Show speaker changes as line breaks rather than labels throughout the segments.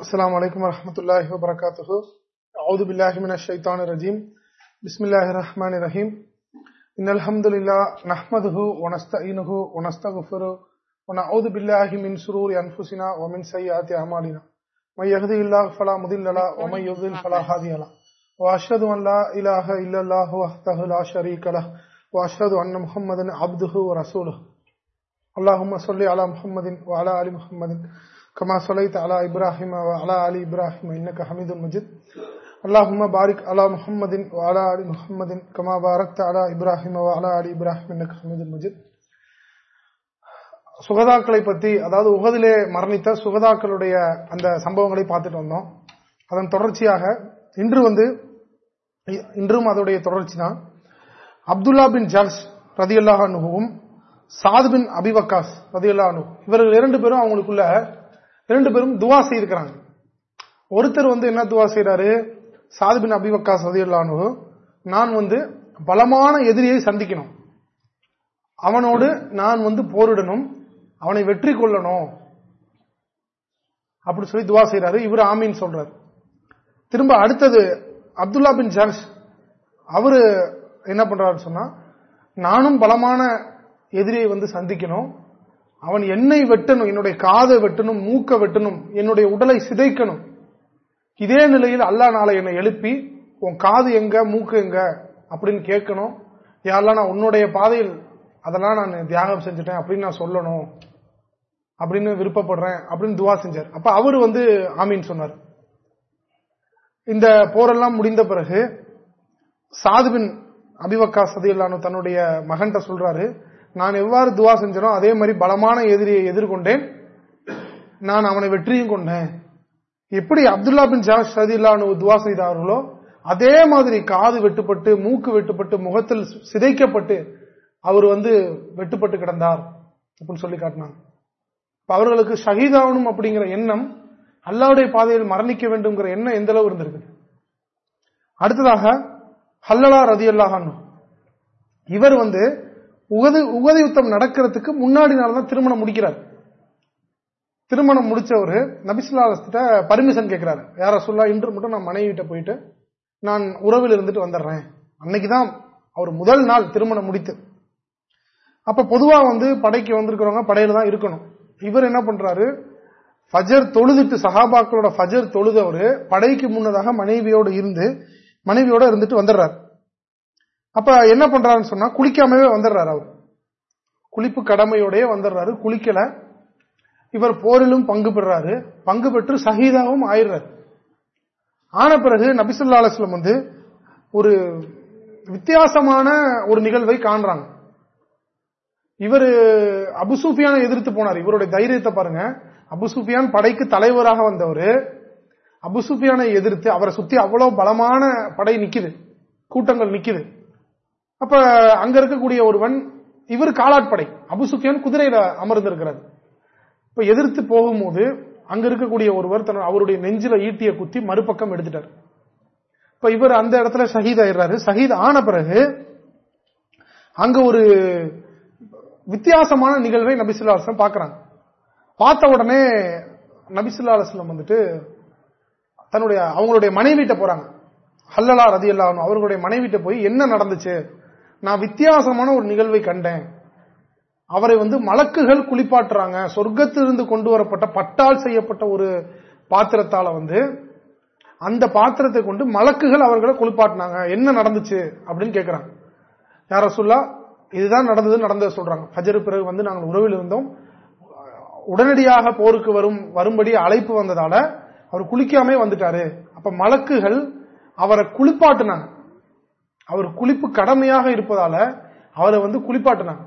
السلام عليكم ورحمة الله وبركاته. أعوذ بالله من الشيطان الرجيم. بسم الله الرحمن الرحيم. إن الحمد لله نحمده ونستعينه ونستغفره ونعوذ بالله من شرور أنفسنا ومن سيئات أعمالنا. من يهده الله فلا مضل له ومن يضلل فلا هادي له. وأشهد أن لا إله إلا الله وحده لا شريك له. وأشهد أن محمدا عبده ورسوله. اللهم صل على محمد وعلى آل محمد. كما صليت على إبراهيم وعلى آل إبراهيم إنك حميد مجيد اللهم بارك على محمد وعلى آل محمد كما باركت على إبراهيم وعلى آل إبراهيم إنك حميد مجيد சுகதாக்களை பத்தி அதாவது உகதிலே மரணித்த சுகதாக்களுடைய அந்த சம்பவங்களை பார்த்துட்டு வந்தோம் அதன் தொடர்ச்சியாக இன்று வந்து இன்றும் அதோடைய தொடர்ச்சி தான் அப்துல்லா பின் ஜர்ஸ் ரதியுல்லாஹ் அனுகவும் சாது பின் அபிவக்காஸ் ரதியுல்லா அனு இவர்கள் இரண்டு பேரும் அவங்களுக்குள்ள ரெண்டு பேரும் துவா செய்திருக்கிறாங்க ஒருத்தர் வந்து என்ன துவா செய்யறாரு சாது பின் அபிவக்காஸ் நான் வந்து பலமான எதிரியை சந்திக்கணும். அவனோடு நான் வந்து போரிடணும். அவனை வெற்றி கொள்ளணும். அப்படி சொல்லி துவா செய்யறாரு இவர் ஆமீன் சொல்றாரு. திரும்ப அடுத்தது அப்துல்லா பின் ஜர்ஷ். அவரு என்ன பண்றாரு சொன்னா நானும் பலமான எதிரியை வந்து சந்திக்கணும். அவன் என்னை வெட்டணும் என்னுடைய காதை வெட்டணும் மூக்க வெட்டணும் என்னுடைய உடலை சிதைக்கணும். இதே நிலையில் அல்லா நாளை என்னை எழுப்பி உன் காது எங்க மூக்கு எங்க? அப்படின்னு கேட்கணும். யாரெல்லாம் நான் உன்னுடைய பாதையில் அதெல்லாம் நான் தியாகம் செஞ்சுட்டேன் அப்படின்னு நான் சொல்லணும். அப்படின்னு விருப்பப்படுறேன் அப்படின்னு துவா செஞ்சார். அப்ப அவர் வந்து ஆமீன் சொன்னார். இந்த போரெல்லாம் முடிந்த பிறகு சாதுவின் அபிவக்கா சதியல்லானு தன்னுடைய மகன்கிட்ட சொல்றாரு நான் எவ்வாறு துவா செஞ்சனோ அதே மாதிரி பலமான எதிரியை எதிர்கொண்டேன். நான் அவனை வெற்றியும் கொண்டேன். எப்படி அப்துல்லா பின் ஜாஸ் சதில்லானு துவா செய்தார்களோ அதே மாதிரி காது வெட்டுப்பட்டு மூக்கு வெட்டுப்பட்டு முகத்தில் சிதைக்கப்பட்டு அவர் வந்து வெட்டுப்பட்டு கிடந்தார் அப்படின்னு சொல்லி காட்டினாங்க. அவர்களுக்கு ஷஹீதாகணும் அப்படிங்கிற எண்ணம் அல்லாவுடைய பாதையில் மரணிக்க வேண்டும்ங்கிற எண்ணம் எந்த அளவு இருந்திருக்கு அடுத்ததாக ஹல்லலா ரதி அல்லாஹான் இவர் வந்து உகது உகத யுத்தம் நடக்கிறதுக்கு முன்னாடி நாள் தான் திருமணம் முடிக்கிறார். திருமணம் முடிச்சவர் நபிசுல்லாஸ்கிட்ட பர்மிஷன் கேட்கிறாரு யார சொல்லா இன்று மட்டும் நான் மனைவிட்ட போயிட்டு நான் உறவில் இருந்துட்டு வந்துடுறேன். அன்னைக்குதான் அவர் முதல் நாள் திருமணம் முடித்து. அப்ப பொதுவா வந்து படைக்கு வந்திருக்கிறவங்க படையில தான் இருக்கணும். இவர் என்ன பண்றாரு? ஃபஜர் தொழுதுட்டு சஹாபாக்களோட ஃபஜர் தொழுதவர் படைக்கு முன்னதாக மனைவியோடு இருந்து மனைவியோட இருந்துட்டு வந்துடுறாரு. அப்ப என்ன பண்றாருன்னு சொன்னா குளிக்காமவே வந்துடுறாரு அவர். குளிப்பு கடமையோடய வந்துடுறாரு குளிக்கல. இவர் போரிலும் பங்கு பெறாரு. பங்கு பெற்று சகிதாவும் ஆயிடுறாரு. ஆன பிறகு நபிசுல்லா அலுவலம் வந்து ஒரு வித்தியாசமான ஒரு நிகழ்வை காண்றாங்க. இவர் அபுசூஃபியான எதிர்த்து போனார். இவருடைய தைரியத்தை பாருங்க. அபுசூஃபியான் படைக்கு தலைவராக வந்தவர். அபுசூஃபியானை எதிர்த்து அவரை சுத்தி அவ்வளவு பலமான படை நிக்குது. கூட்டங்கள் நிக்குது. அப்ப அங்க இருக்கக்கூடிய ஒருவன் இவர் காலாட்படை. அபுசுஃபியான் குதிரையில அமர்ந்திருக்கிறது இப்ப எதிர்த்து போகும்போது அங்க இருக்கக்கூடிய ஒருவர் தன் அவருடைய நெஞ்சில ஈட்டிய குத்தி மறுபக்கம் எடுத்துட்டார். இப்ப இவர் அந்த இடத்துல ஷஹீத் ஆயிடுறாரு. ஷஹீத் ஆன பிறகு அங்க ஒரு வித்தியாசமான நிகழ்வை நபிசுல்லா பாக்குறாங்க பார்த்த உடனே நபிசுல்லா வந்துட்டு தன்னுடைய அவங்களுடைய மனைவிட்ட போறாங்க. ஹல்லலா ரதி அல்லாஹ் அவர்களுடைய மனைவிட்ட போய் என்ன நடந்துச்சு? நான் வித்தியாசமான ஒரு நிகழ்வை கண்டேன். அவரை வந்து மலக்குகள் குளிப்பாட்டுறாங்க. சொர்க்கத்திலிருந்து கொண்டு வரப்பட்ட பட்டால் செய்யப்பட்ட ஒரு பாத்திரத்தால வந்து அந்த பாத்திரத்தை கொண்டு மலக்குகள் அவர்களை குளிப்பாட்டினாங்க. என்ன நடந்துச்சு அப்படின்னு கேட்கிறாங்க யார சொல்லா இதுதான் நடந்தது நடந்தது சொல்றாங்க. ஃபஜரு பிறகு வந்து நாங்கள் உறவில் இருந்தோம். உடனடியாக போருக்கு வரும் வரும்படி அழைப்பு வந்ததால அவர் குளிக்காமே வந்துட்டாரு. அப்ப மலக்குகள் அவரை குளிப்பாட்டினாங்க. அவர் குளிப்பு கடமையாக இருப்பதால அவரை வந்து குளிப்பாட்டினாங்க.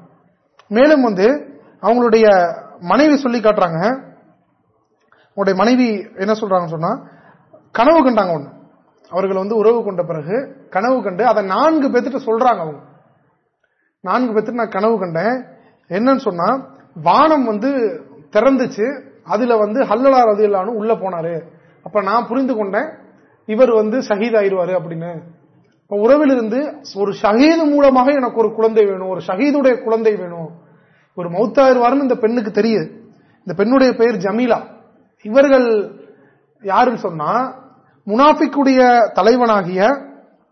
மேலும் வந்து அவங்களுடைய மனைவி சொல்லி காட்டுறாங்க. அவங்களுடைய மனைவி என்ன சொல்றாங்கன்னு சொன்னா கனவு கண்டாங்க ஒண்ணு. அவர்கள் வந்து உறவு கொண்ட பிறகு கனவு கண்டு அதை நான்கு பேர்த்திட்ட சொல்றாங்க அவங்க. நான்கு பேர்த்து நான் கனவு கண்டேன். என்னன்னு சொன்னா வானம் வந்து திறந்துச்சு அதுல வந்து ஹல்லலா ரதியல்லானு உள்ள போனாரு. அப்ப நான் புரிந்து கொண்டேன் இவர் வந்து சகிதாயிருவாரு அப்படின்னு. உறவிலிருந்து ஒரு ஷஹீது மூலமாக எனக்கு ஒரு குழந்தை வேணும் ஒரு ஷஹீதுடைய குழந்தை வேணும். ஒரு மௌத்தாயிருவாருன்னு இந்த பெண்ணுக்கு தெரியுது. இந்த பெண்ணுடைய பெயர் ஜமீலா. இவர்கள் யாருன்னு சொன்னா முனாஃபிக்குடைய தலைவனாகிய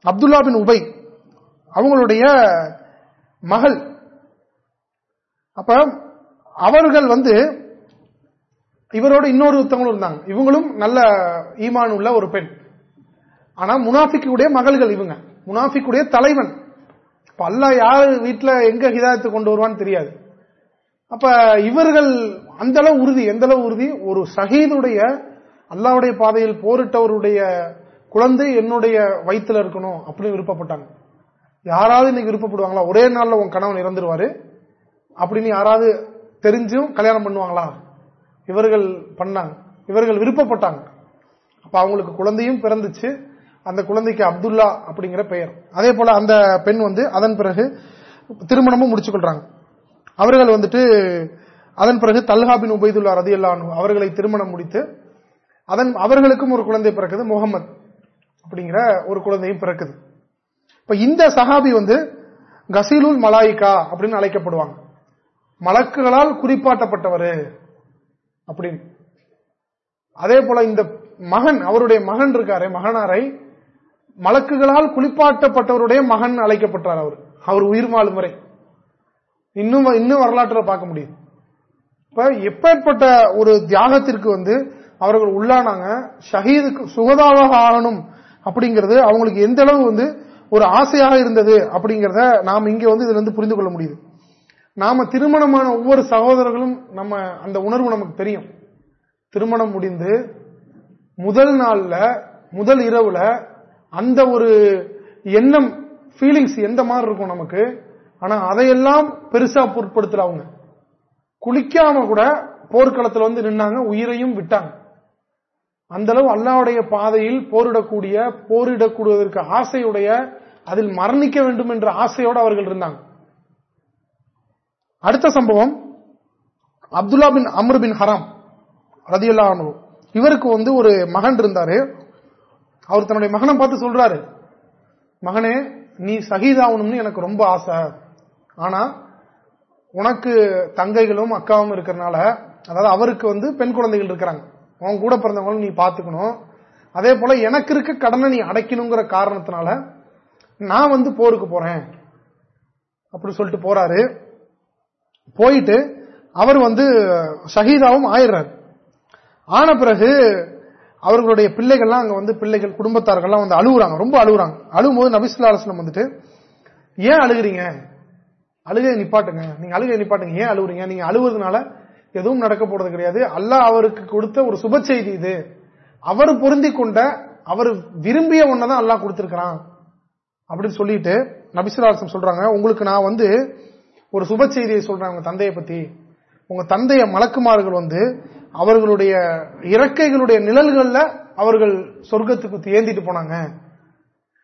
அப்துல்லா பின் உபை அவங்களுடைய மகள். அப்ப அவர்கள் வந்து இவரோட இன்னொருத்தவங்களும் இருந்தாங்க. இவங்களும் நல்ல ஈமான் உள்ள ஒரு பெண். ஆனா முனாஃபிக்குடைய மகள்கள் இவங்க. முனாஃபிக்குடைய தலைவன். இப்ப அல்லாஹ் யார் வீட்டுல எங்க ஹிதாயத்தை கொண்டு வருவான்னு தெரியாது. அப்ப இவர்கள் அந்த அளவு உறுதி எந்த அளவு உறுதி? ஒரு ஷஹீதுடைய அல்லாவுடைய பாதையில் போரிட்டவருடைய குழந்தை என்னுடைய வயிற்றுல இருக்கணும் அப்படின்னு விருப்பப்பட்டாங்க. யாராவது இன்னைக்கு விருப்பப்படுவாங்களா? ஒரே நாள்ல உன் கணவன் இறந்துருவாரு. அப்படின்னு யாராவது தெரிஞ்சும் கல்யாணம் பண்ணுவாங்களா? இவர்கள் பண்ணாங்க. இவர்கள் விருப்பப்பட்டாங்க. அப்ப அவங்களுக்கு குழந்தையும் பிறந்துச்சு. அந்த குழந்தைக்கு அப்துல்லா அப்படிங்கிற பெயர். அதே போல அந்த பெண் வந்து அதன் பிறகு திருமணமும் முடிச்சு கொள்றாங்க. அவர்கள் வந்துட்டு அதன் பிறகு தல்ஹாபின் உபைதுல்லா ரதி அல்லானு அவர்களை திருமணம் முடித்து அதன் அவர்களுக்கும் ஒரு குழந்தை பிறக்குது முகமது அப்படிங்கிற ஒரு குழந்தையும் பிறக்குது. இப்ப இந்த சஹாபி வந்து கசீலுல் மலாயிகா அப்படின்னு அழைக்கப்படுவாங்க. மலக்குகளால் குறிப்பாட்டப்பட்டவர் அப்படின்னு. அதே போல இந்த மகன் அவருடைய மகன் இருக்காரு மகனாரை மலக்குகளால் குளிப்பாட்டப்பட்டவருடைய மகன் அழைக்கப்பட்டார் அவர். அவர் உயிர் வாழும் வரை. இன்னும் இன்னும் வரலாற்றில் பார்க்க முடியும். இப்ப எப்பேற்பட்ட ஒரு தியாகத்திற்கு வந்து அவர்கள் உள்ளானாங்க ஷஹீதுக்கு சுகதாவாக ஆகணும் அப்படிங்கிறது அவங்களுக்கு எந்த அளவு வந்து ஒரு ஆசையாக இருந்தது அப்படிங்கறத நாம் இங்க வந்து இதுல இருந்து புரிந்து கொள்ள முடியுது. நாம திருமணமான ஒவ்வொரு சகோதரர்களும் நம்ம அந்த உணர்வு நமக்கு தெரியும். திருமணம் முடிந்து முதல் நாள்ல முதல் இரவுல அந்த ஒரு எண்ணம் ஃபீலிங்ஸ் எந்த மாதிரி இருக்கும் நமக்கு? ஆனா அதையெல்லாம் பெருசா பொருட்படுத்தல அவங்க. குளிக்காம கூட போர்க்களத்தில் வந்து நின்னாங்க உயிரையும் விட்டாங்க. அந்த அளவு அல்லாவுடைய பாதையில் போரிடக்கூடிய போரிடக்கூடியதற்கு ஆசையுடைய அதில் மரணிக்க வேண்டும் என்ற ஆசையோடு அவர்கள் இருந்தாங்க. அடுத்த சம்பவம் அப்துல்லா பின் அமர் பின் ஹராம் ரதியுல்லா இவருக்கு வந்து ஒரு மகன் இருந்தாரு. அவர் தன்னுடைய மகனை பார்த்து சொல்றாரு மகனே நீ சகிதாகணும்னு எனக்கு ரொம்ப ஆசை. ஆனா உனக்கு தங்கைகளும் அக்காவும் இருக்கிறனால அதாவது அவருக்கு வந்து பெண் குழந்தைகள் இருக்கிறாங்க. உன் கூட பிறந்தவங்களும் நீ பாத்துக்கணும் அதே போல எனக்கு இருக்க கடனை நீ அடைக்கணுங்கிற காரணத்தினால நான் வந்து போருக்கு போறேன். அப்படி சொல்லிட்டு போறாரு. போயிட்டு அவர் வந்து ஷஹீதாவும் ஆயிடுறாரு. ஆன பிறகு அவர்களுடைய பிள்ளைகள்லாம் அங்க வந்து பிள்ளைகள் குடும்பத்தார்கள்லாம் வந்து அழுகுறாங்க. ரொம்ப அழுகுறாங்க. அழுகும் போது நபிசுல்லா வந்துட்டு ஏன் அழுகுறீங்க? அழுகை நிப்பாட்டுங்க. நீங்க அழுகை நிப்பாட்டுங்க. ஏன் அழுகுறீங்க? நீங்க அழுவதுனால எதுவும் நடக்க போறது கிடையாது. அல்லாஹ் அவருக்கு கொடுத்த ஒரு சுப செய்தி இது. அவர் பொருந்தி கொண்ட அவர் விரும்பிய ஒன்னதான் அல்லாஹ் கொடுத்திருக்கிறான். அப்படின்னு சொல்லிட்டு நபிசுலாசம் சொல்றாங்க. உங்களுக்கு நான் வந்து ஒரு சுப செய்தியை சொல்றேன் உங்க தந்தையை பத்தி. உங்க தந்தைய மலக்குமார்கள் வந்து அவர்களுடைய இறக்கைகளுடைய நிழல்கள்ல அவர்கள் சொர்க்கத்துக்கு ஏந்திட்டு போனாங்க.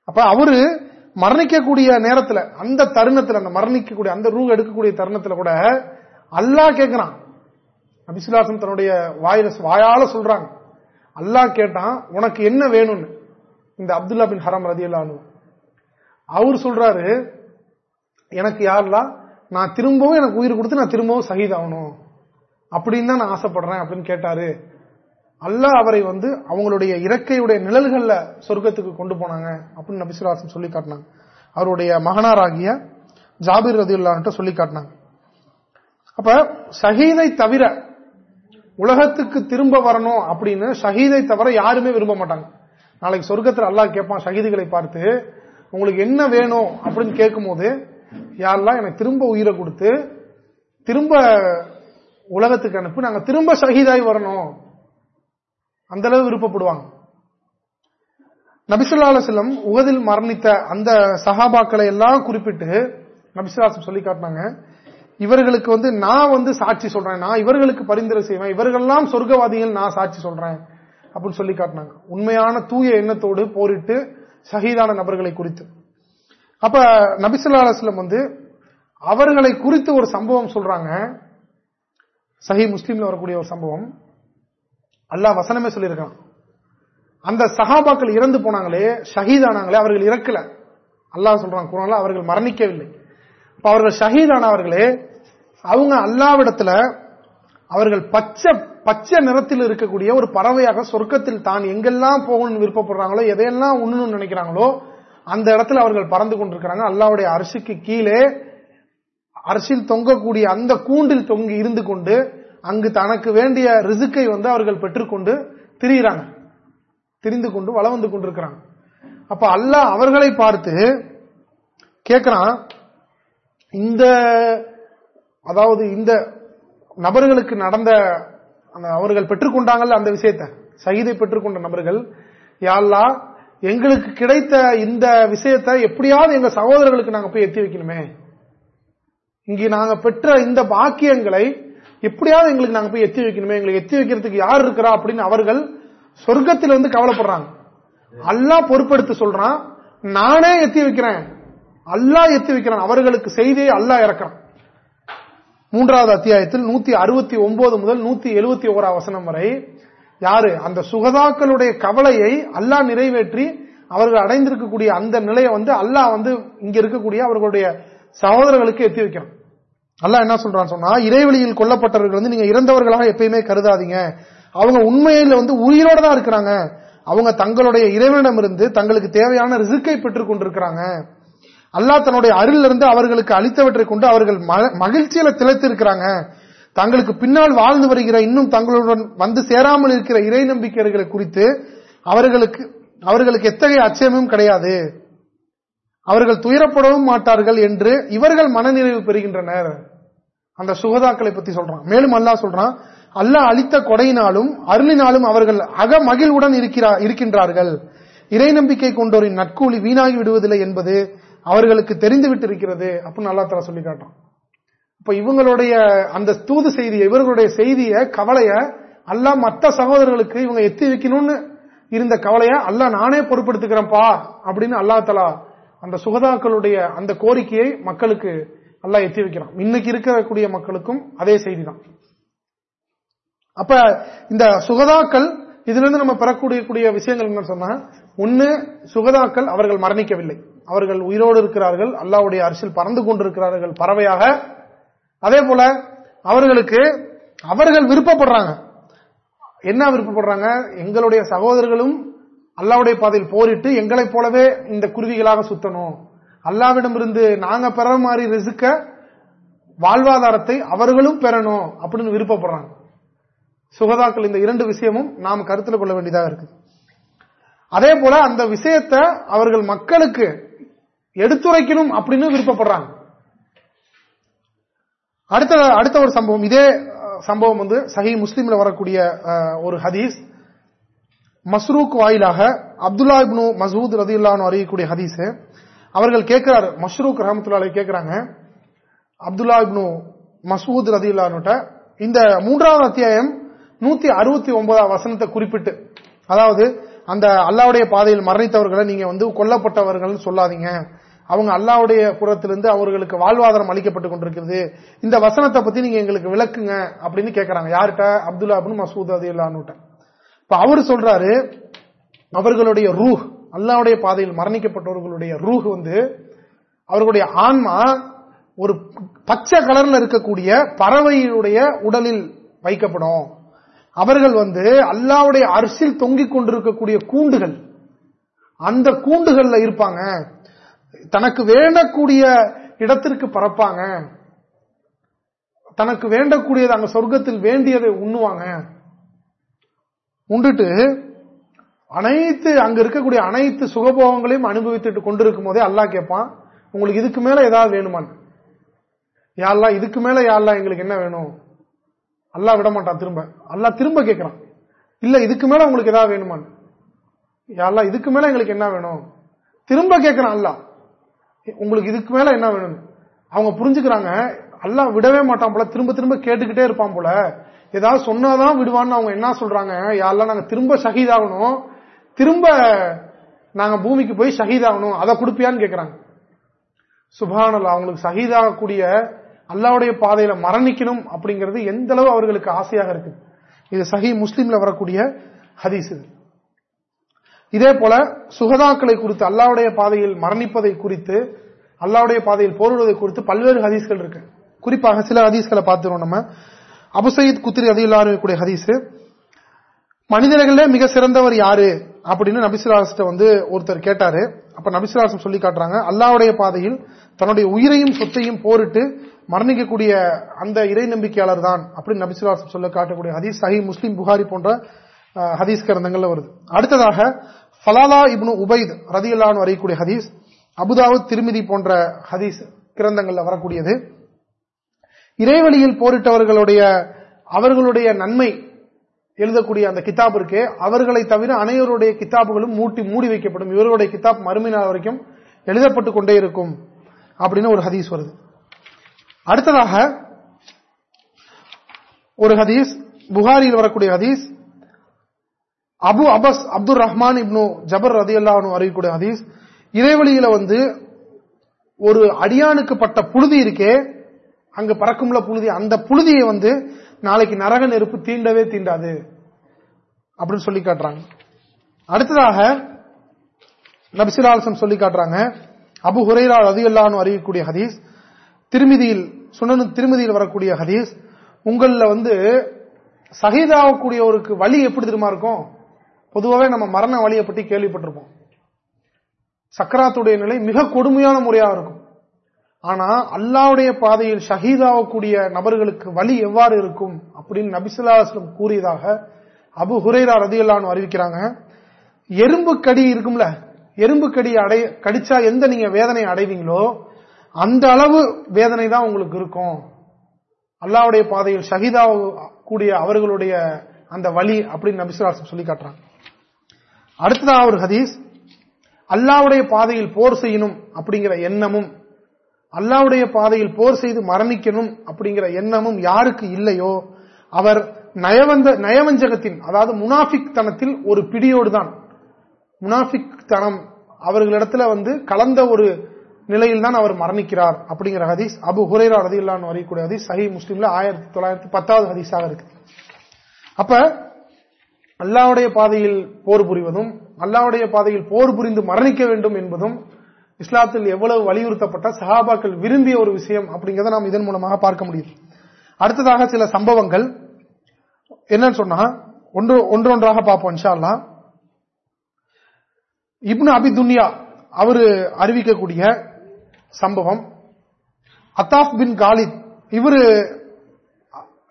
அப்ப அவரு மரணிக்கக்கூடிய நேரத்துல அந்த தருணத்துல அந்த மரணிக்கக்கூடிய அந்த ரூ எடுக்கக்கூடிய தருணத்துல கூட அல்லாஹ் கேட்கிறான் அபிசுலாசன் தன்னுடைய வாயில வாயால சொல்றாங்க. அல்லாஹ் கேட்டான் உனக்கு என்ன வேணும்னு? இந்த அப்துல்லா பின் ஹரம் ரதி அல்லானு அவர் சொல்றாரு எனக்கு யாரெல்லாம் நான் திரும்பவும் எனக்கு உயிர் கொடுத்து நான் திரும்பவும் சகித் ஆகணும் அப்படின்னு தான் நான் ஆசைப்படுறேன் அப்படின்னு கேட்டாரு. அல்லாஹ் அவரை வந்து அவங்களுடைய இறக்கையுடைய நிழல்கள்ல சொர்க்கத்துக்கு கொண்டு போனாங்க அப்படின்னு நபிசுலாசன் சொல்லி காட்டினாங்க. அவருடைய மகனாராகிய ஜாபிர் ரதியுல்லான்ட்டு சொல்லி காட்டினாங்க. அப்ப ஷஹீதை தவிர உலகத்துக்கு திரும்ப வரணும் அப்படின்னு ஷஹீதை தவிர யாருமே விரும்ப மாட்டாங்க. நாளைக்கு சொர்க்கத்தில் அல்லாஹ் கேட்பான் ஷஹீதுகளை பார்த்து உங்களுக்கு என்ன வேணும்? அப்படின்னு கேட்கும் போது யாரெல்லாம் எனக்கு திரும்ப உயிரை கொடுத்து திரும்ப உலகத்துக்கு அனுப்பி நாங்க திரும்ப ஷஹீதாய் வரணும். அந்த அளவு விருப்பப்படுவாங்க. நபிசுல்லா செல்லம் உகதில் மரணித்த அந்த சஹாபாக்களை எல்லாம் குறிப்பிட்டு நபிசுல்லாசம் சொல்லி காட்டினாங்க. இவர்களுக்கு வந்து நான் வந்து சாட்சி சொல்றேன். நான் இவர்களுக்கு பரிந்துரை செய்வேன். இவர்கள்லாம் சொர்க்கவாதிகள் நான் சாட்சி சொல்றேன். அப்படின்னு சொல்லி காட்டினாங்க. உண்மையான தூய எண்ணத்தோடு போரிட்டு ஷஹீதான நபர்களை குறித்து. அப்ப நபிசுல்லா அலுவலம் வந்து அவர்களை குறித்து ஒரு சம்பவம் சொல்றாங்க. சஹி முஸ்லீம்ல வரக்கூடிய ஒரு சம்பவம். அல்லாஹ் வசனமே சொல்லியிருக்கான். அந்த சஹாபாக்கள் இறந்து போனாங்களே ஷஹீதானாங்களே அவர்கள் இறக்கல. அல்லாஹ் சொல்றாங்க குரான்ல அவர்கள் மரணிக்கவில்லை. அவர்கள் ஷஹீதானவர்களே அவங்க அல்லாவிடத்துல அவர்கள் பச்சை பச்சை நிறத்தில் இருக்கக்கூடிய ஒரு பறவையாக சொர்க்கத்தில் தான் எங்கெல்லாம் போகணும்னு விருப்பப்படுறாங்களோ எதையெல்லாம் உண்ணணும்னு நினைக்கிறாங்களோ அந்த இடத்துல அவர்கள் பறந்து கொண்டிருக்கிறாங்க. அல்லாவுடைய அரசுக்கு கீழே அரசில் தொங்கக்கூடிய அந்த கூண்டில் தொங்கி இருந்து கொண்டு அங்கு தனக்கு வேண்டிய ரிசுக்கை வந்து அவர்கள் பெற்றுக்கொண்டு திரியிறாங்க. திரிந்து கொண்டு வளம் வந்து கொண்டிருக்கிறாங்க. அப்ப அல்லாஹ் அவர்களை பார்த்து கேட்கிறான் இந்த அதாவது இந்த நபர்களுக்கு நடந்த அவர்கள் பெற்றுக்கொண்டாங்கல்ல அந்த விஷயத்த சகிதை பெற்றுக்கொண்ட நபர்கள் யாழ்லா எங்களுக்கு கிடைத்த இந்த விஷயத்தை எப்படியாவது எங்க சகோதரர்களுக்கு நாங்க போய் எத்தி வைக்கணுமே? இங்கே நாங்க பெற்ற இந்த பாக்கியங்களை எப்படியாவது எங்களுக்கு நாங்க போய் எத்தி வைக்கணுமே? எங்களுக்கு எத்தி வைக்கிறதுக்கு யார் இருக்கிறா அப்படின்னு அவர்கள் சொர்க்கத்தில் வந்து கவலைப்படுறாங்க. அல்லா பொறுப்படுத்த சொல்றான் நானே எத்தி வைக்கிறேன். அல்லா எத்தி வைக்கிறான். அவர்களுக்கு செய்தியை அல்லா இறக்கிறான். மூன்றாவது அத்தியாயத்தில் நூத்தி அறுபத்தி ஒன்பது முதல் நூத்தி எழுபத்தி ஓரா வசனம் வரை யாரு? அந்த சுகதாக்களுடைய கவலையை அல்லாஹ் நிறைவேற்றி அவர்கள் அடைந்திருக்கக்கூடிய அந்த நிலையை வந்து அல்லாஹ் வந்து இங்க இருக்கக்கூடிய அவர்களுடைய சகோதரர்களுக்கு எத்தி வைக்கிறான் அல்லாஹ் என்ன சொல்றான் சொன்னா இறைவெளியில் கொல்லப்பட்டவர்கள் வந்து நீங்க இறந்தவர்களாக எப்பயுமே கருதாதீங்க. அவங்க உண்மையில வந்து உயிரோட தான் இருக்கிறாங்க. அவங்க தங்களுடைய இறைவனிடமிருந்து தங்களுக்கு தேவையான ரிசுக்கை பெற்றுக் கொண்டிருக்கிறாங்க. அல்லாஹ் தன்னுடைய அருளிலிருந்து இருந்து அவர்களுக்கு அளித்தவற்றை கொண்டு அவர்கள் மகிழ்ச்சியில திளைத்திருக்கிறாங்க. தங்களுக்கு பின்னால் வாழ்ந்து வருகிற இன்னும் தங்களுடன் வந்து சேராமல் இருக்கிற இறை நம்பிக்கைகளை குறித்து அவர்களுக்கு அவர்களுக்கு எத்தகைய அச்சயமும் கிடையாது. அவர்கள் துயரப்படவும் மாட்டார்கள் என்று இவர்கள் மனநிறைவு பெறுகின்றனர். அந்த சுகதாக்களை பத்தி சொல்றான். மேலும் அல்லாஹ் சொல்றான் அல்லாஹ் அளித்த கொடையினாலும் அருளினாலும் அவர்கள் அக மகிழ்வுடன் இருக்கின்றார்கள். இறை நம்பிக்கை கொண்டோரின் நட்கூலி வீணாகி விடுவதில்லை என்பது அவர்களுக்கு தெரிந்துவிட்டு இருக்கிறது அப்படின்னு அல்லா தலா சொல்லி காட்டான் இப்ப இவங்களுடைய அந்த தூது செய்தியை இவர்களுடைய செய்திய கவலைய அல்ல மத்த சகோதரர்களுக்கு இவங்க எத்தி வைக்கணும்னு இருந்த கவலைய அல்ல நானே பொறுப்படுத்துக்கிறேன்ப்பா அப்படின்னு அல்லா தலா அந்த சுகதாக்களுடைய அந்த கோரிக்கையை மக்களுக்கு அல்லா எத்தி வைக்கிறான். இன்னைக்கு இருக்கக்கூடிய மக்களுக்கும் அதே செய்தி தான் அப்ப இந்த சுகதாக்கள் இதுல இருந்து நம்ம பெறக்கூடிய விஷயங்கள் என்ன சொன்னா ஒன்னு சுகதாக்கள் அவர்கள் மரணிக்கவில்லை. அவர்கள் உயிரோடு இருக்கிறார்கள் அல்லாவுடைய அரசியல் பறந்து கொண்டிருக்கிறார்கள் பறவையாக அதே போல அவர்களுக்கு அவர்கள் விருப்பப்படுறாங்க. என்ன விருப்பப்படுறாங்க? எங்களுடைய சகோதரர்களும் அல்லாவுடைய பாதையில் போரிட்டு எங்களைப் போலவே இந்த குருவிகளாக சுத்தணும். அல்லாவிடமிருந்து நாங்க பெற மாதிரி ரிசுக்க வாழ்வாதாரத்தை அவர்களும் பெறணும் அப்படின்னு விருப்பப்படுறாங்க. சுகதாக்கள் இந்த இரண்டு விஷயமும் நாம் கருத்தில் கொள்ள வேண்டியதாக இருக்கு அதே போல அந்த விஷயத்தை அவர்கள் மக்களுக்கு எடுத்துரைக்கணும் அப்படின்னு விருப்பப்படுறாங்க. அடுத்த அடுத்த ஒரு சம்பவம் இதே சம்பவம் வந்து சஹி முஸ்லீம்ல வரக்கூடிய ஒரு ஹதீஸ். மஸ்ரூக் வாயிலாக அப்துல்லா இப்னு மசூத் ரதி அறியக்கூடிய ஹதீஸ். அவர்கள் கேட்கிறார் மஷ்ரூக் ரஹமத்துல்லா கேட்கிறாங்க அப்துல்லா இப்னு மசூத் ரதியுல்லான்னுட்ட இந்த மூன்றாவது அத்தியாயம் நூத்தி அறுபத்தி ஒன்பதாம் வசனத்தை குறிப்பிட்டு அதாவது அந்த அல்லாவுடைய பாதையில் மரணித்தவர்களை நீங்க வந்து கொல்லப்பட்டவர்கள் சொல்லாதீங்க. அவங்க அல்லாவுடைய புறத்திலிருந்து அவர்களுக்கு வாழ்வாதாரம் அளிக்கப்பட்டுக் கொண்டிருக்கிறது. இந்த வசனத்தை பத்தி நீங்க எங்களுக்கு விளக்குங்க அப்படின்னு கேட்கறாங்க யார்கிட்ட? அப்துல்லா அபின் மசூத் அதில்லான்னு இப்ப அவரு சொல்றாரு அவர்களுடைய ரூஹ் அல்லாவுடைய பாதையில் மரணிக்கப்பட்டவர்களுடைய ரூஹ் வந்து அவர்களுடைய ஆன்மா ஒரு பச்சை கலர்ல இருக்கக்கூடிய பறவையுடைய உடலில் வைக்கப்படும். அவர்கள் வந்து அல்லாவுடைய அரசில் தொங்கிக் கொண்டிருக்கக்கூடிய கூண்டுகள் அந்த கூண்டுகள்ல இருப்பாங்க. தனக்கு வேண்டக்கூடிய இடத்திற்கு பறப்பாங்க தனக்கு வேண்டக்கூடியது அங்க சொர்க்கத்தில் வேண்டியதை உண்ணுவாங்க. உண்டுட்டு அனைத்து அங்க இருக்கக்கூடிய அனைத்து சுகபோகங்களையும் அனுபவித்துட்டு கொண்டிருக்கும் போதே அல்லா கேட்பான் உங்களுக்கு இதுக்கு மேல ஏதாவது வேணுமான் யாரெல்லாம் இதுக்கு மேல யாரெல்லாம் எங்களுக்கு என்ன வேணும்? அல்லா விட மாட்டான் திரும்ப. அல்லா திரும்ப கேட்கிறான் இல்ல இதுக்கு மேல உங்களுக்கு ஏதாவது வேணுமான் யாரெல்லாம் இதுக்கு மேல எங்களுக்கு என்ன வேணும்? திரும்ப கேட்கிறான் அல்லா உங்களுக்கு இதுக்கு மேல என்ன வேணும்? அவங்க புரிஞ்சுக்கிறாங்க எல்லாம் விடவே மாட்டான் போல திரும்ப திரும்ப கேட்டுக்கிட்டே இருப்பான் போல. ஏதாவது சொன்னாதான் விடுவான்னு அவங்க என்ன சொல்றாங்க? யாரெல்லாம் நாங்க திரும்ப ஷஹீதாகணும். திரும்ப நாங்க பூமிக்கு போய் ஷஹீதாகணும். அதை கொடுப்பியான்னு கேட்கிறாங்க சுபானல்லா அவங்களுக்கு ஷஹீதாகக்கூடிய அல்லாவுடைய பாதையில மரணிக்கணும் அப்படிங்கிறது எந்த அளவு அவர்களுக்கு ஆசையாக இருக்கு. இது சஹி முஸ்லீம்ல வரக்கூடிய ஹதீஸ் இது. இதே போல சுகதாக்களை குறித்து அல்லாவுடைய பாதையில் மரணிப்பதை குறித்து அல்லாவுடைய பாதையில் போரிடுவதை குறித்து பல்வேறு ஹதீஸ்கள் இருக்கு. குறிப்பாக சில ஹதீஸ்களை பார்த்துருவோம் நம்ம. அபுசயித் குத்திரி அதிகளான ஹதீஸ். மனிதர்களே மிக சிறந்தவர் யாரு? அப்படின்னு நபிசுலாசத்தை வந்து ஒருத்தர் கேட்டாரு. அப்ப நபிசுலாசம் சொல்லி காட்டுறாங்க அல்லாவுடைய பாதையில் தன்னுடைய உயிரையும் சொத்தையும் போரிட்டு மரணிக்கக்கூடிய அந்த இறை நம்பிக்கையாளர் தான் அப்படின்னு நபிசுலாசம் சொல்ல காட்டக்கூடிய ஹதீஸ் சஹி முஸ்லீம் புகாரி போன்ற ஹதீஸ் கிரந்தங்கள்ல வருது. அடுத்ததாக ஃபலாலா இப்னு உபைத் ரதியுல்லான்னு வரையக்கூடிய ஹதீஸ் அபுதாவுத் திருமிதி போன்ற ஹதீஸ் கிரந்தங்கள்ல வரக்கூடியது. இறைவழியில் போரிட்டவர்களுடைய அவர்களுடைய நன்மை எழுதக்கூடிய அந்த கித்தாப் இருக்கு அவர்களை தவிர அனைவருடைய கிதாபுகளும் மூட்டி மூடி வைக்கப்படும். இவர்களுடைய கிதாப் மறுமை நாள் வரைக்கும் எழுதப்பட்டு கொண்டே இருக்கும் அப்படின்னு ஒரு ஹதீஸ் வருது. அடுத்ததாக ஒரு ஹதீஸ் புகாரியில் வரக்கூடிய ஹதீஸ் Abu Abas Abdul Rahman Ibn Jabar ரதி அல்லாஹ் அறிவிக்கூடிய ஹதீஸ் இறைவழியில வந்து ஒரு அடியானுக்கு பட்ட புழுதி இருக்கே அங்கு பறக்கும்ல புழுதி அந்த புழுதியை வந்து நாளைக்கு நரக நெருப்பு தீண்டவே தீண்டாது அப்படின்னு சொல்லி காட்டுறாங்க. அடுத்ததாக நபிசிலாசம் சொல்லி காட்டுறாங்க அபு ஹுரைரா ரதி அல்லான்னு அறியக்கூடிய ஹதீஸ் திருமதியில் சுனனு திருமதியில் வரக்கூடிய ஹதீஸ் உங்களில் வந்து சகிதாகக்கூடியவருக்கு வழி எப்படி தெரியுமா இருக்கும்? பொதுவாகவே நம்ம மரண வழியை பற்றி கேள்விப்பட்டிருப்போம். சக்கராத்துடைய நிலை மிக கொடுமையான முறையாக இருக்கும். ஆனா அல்லாவுடைய பாதையில் ஷஹீதாகக்கூடிய நபர்களுக்கு வழி எவ்வாறு இருக்கும் அப்படின்னு நபிசுல்லாஸ்லம் கூறியதாக அபு ஹுரேரா ரதியுல்லான்னு அறிவிக்கிறாங்க. எறும்பு கடி இருக்கும்ல எறும்பு கடி அடை கடிச்சா எந்த நீங்க வேதனை அடைவீங்களோ அந்த அளவு வேதனை தான் உங்களுக்கு இருக்கும். அல்லாவுடைய பாதையில் ஷஹீதா கூடிய அவர்களுடைய அந்த வழி அப்படின்னு நபிசுல்லாஸ்லம் சொல்லி காட்டுறாங்க. அடுத்ததா ஒரு ஹதீஸ் அல்லாவுடைய பாதையில் போர் செய்யணும் அப்படிங்கிற எண்ணமும் அல்லாவுடைய பாதையில் போர் செய்து மரணிக்கணும் அப்படிங்கிற எண்ணமும் யாருக்கு இல்லையோ அவர் நயவந்த நயவஞ்சகத்தின் அதாவது முனாஃபிக் தனத்தில் ஒரு பிடியோடு தான். முனாஃபிக் தனம் அவர்களிடத்துல வந்து கலந்த ஒரு நிலையில் தான் அவர் மரணிக்கிறார் அப்படிங்கிற ஹதீஸ். அபு ஹுரேரா ரதியில்லான்னு வரையக்கூடிய ஹதீஸ். சஹி முஸ்லீம்ல ஆயிரத்தி தொள்ளாயிரத்தி பத்தாவது ஹதீஸாக இருக்கு. அப்ப அல்லாவுடைய பாதையில் போர் புரிவதும் அல்லாவுடைய பாதையில் போர் புரிந்து மரணிக்க வேண்டும் என்பதும் இஸ்லாத்தில் எவ்வளவு வலியுறுத்தப்பட்ட சஹாபாக்கள் விரும்பிய ஒரு விஷயம் அப்படிங்கறத நாம் இதன் மூலமாக பார்க்க முடியுது. அடுத்ததாக சில சம்பவங்கள். என்னன்னு சொன்னா ஒன்று ஒன்றொன்றாக பார்ப்போம் இன்ஷால்லா இப்னு அபிதுன்யா அவரு அறிவிக்கக்கூடிய சம்பவம். அத்தாப் பின் காலித் இவரு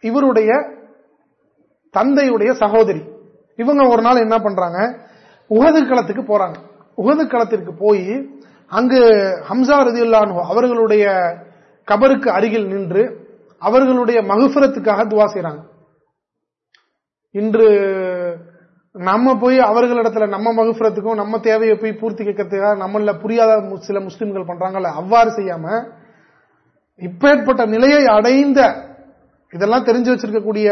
இவருடைய தந்தையுடைய சகோதரி. இவங்க ஒரு நாள் என்ன பண்றாங்க? உகது களத்துக்கு போறாங்க. உகது களத்திற்கு போய் அங்கு ஹம்சா ரதியுல்லானு அவர்களுடைய கபருக்கு அருகில் நின்று அவர்களுடைய மகுஃபரத்துக்காக துவா செய்யறாங்க இன்று நம்ம போய் அவர்களிடத்துல நம்ம மகுஃபரத்துக்கும் நம்ம தேவையை போய் பூர்த்தி கேட்கறதுக்காக நம்மள புரியாத சில முஸ்லிம்கள் பண்றாங்கல்ல அவ்வாறு செய்யாம இப்பேற்பட்ட நிலையை அடைந்த இதெல்லாம் தெரிஞ்சு வச்சிருக்கக்கூடிய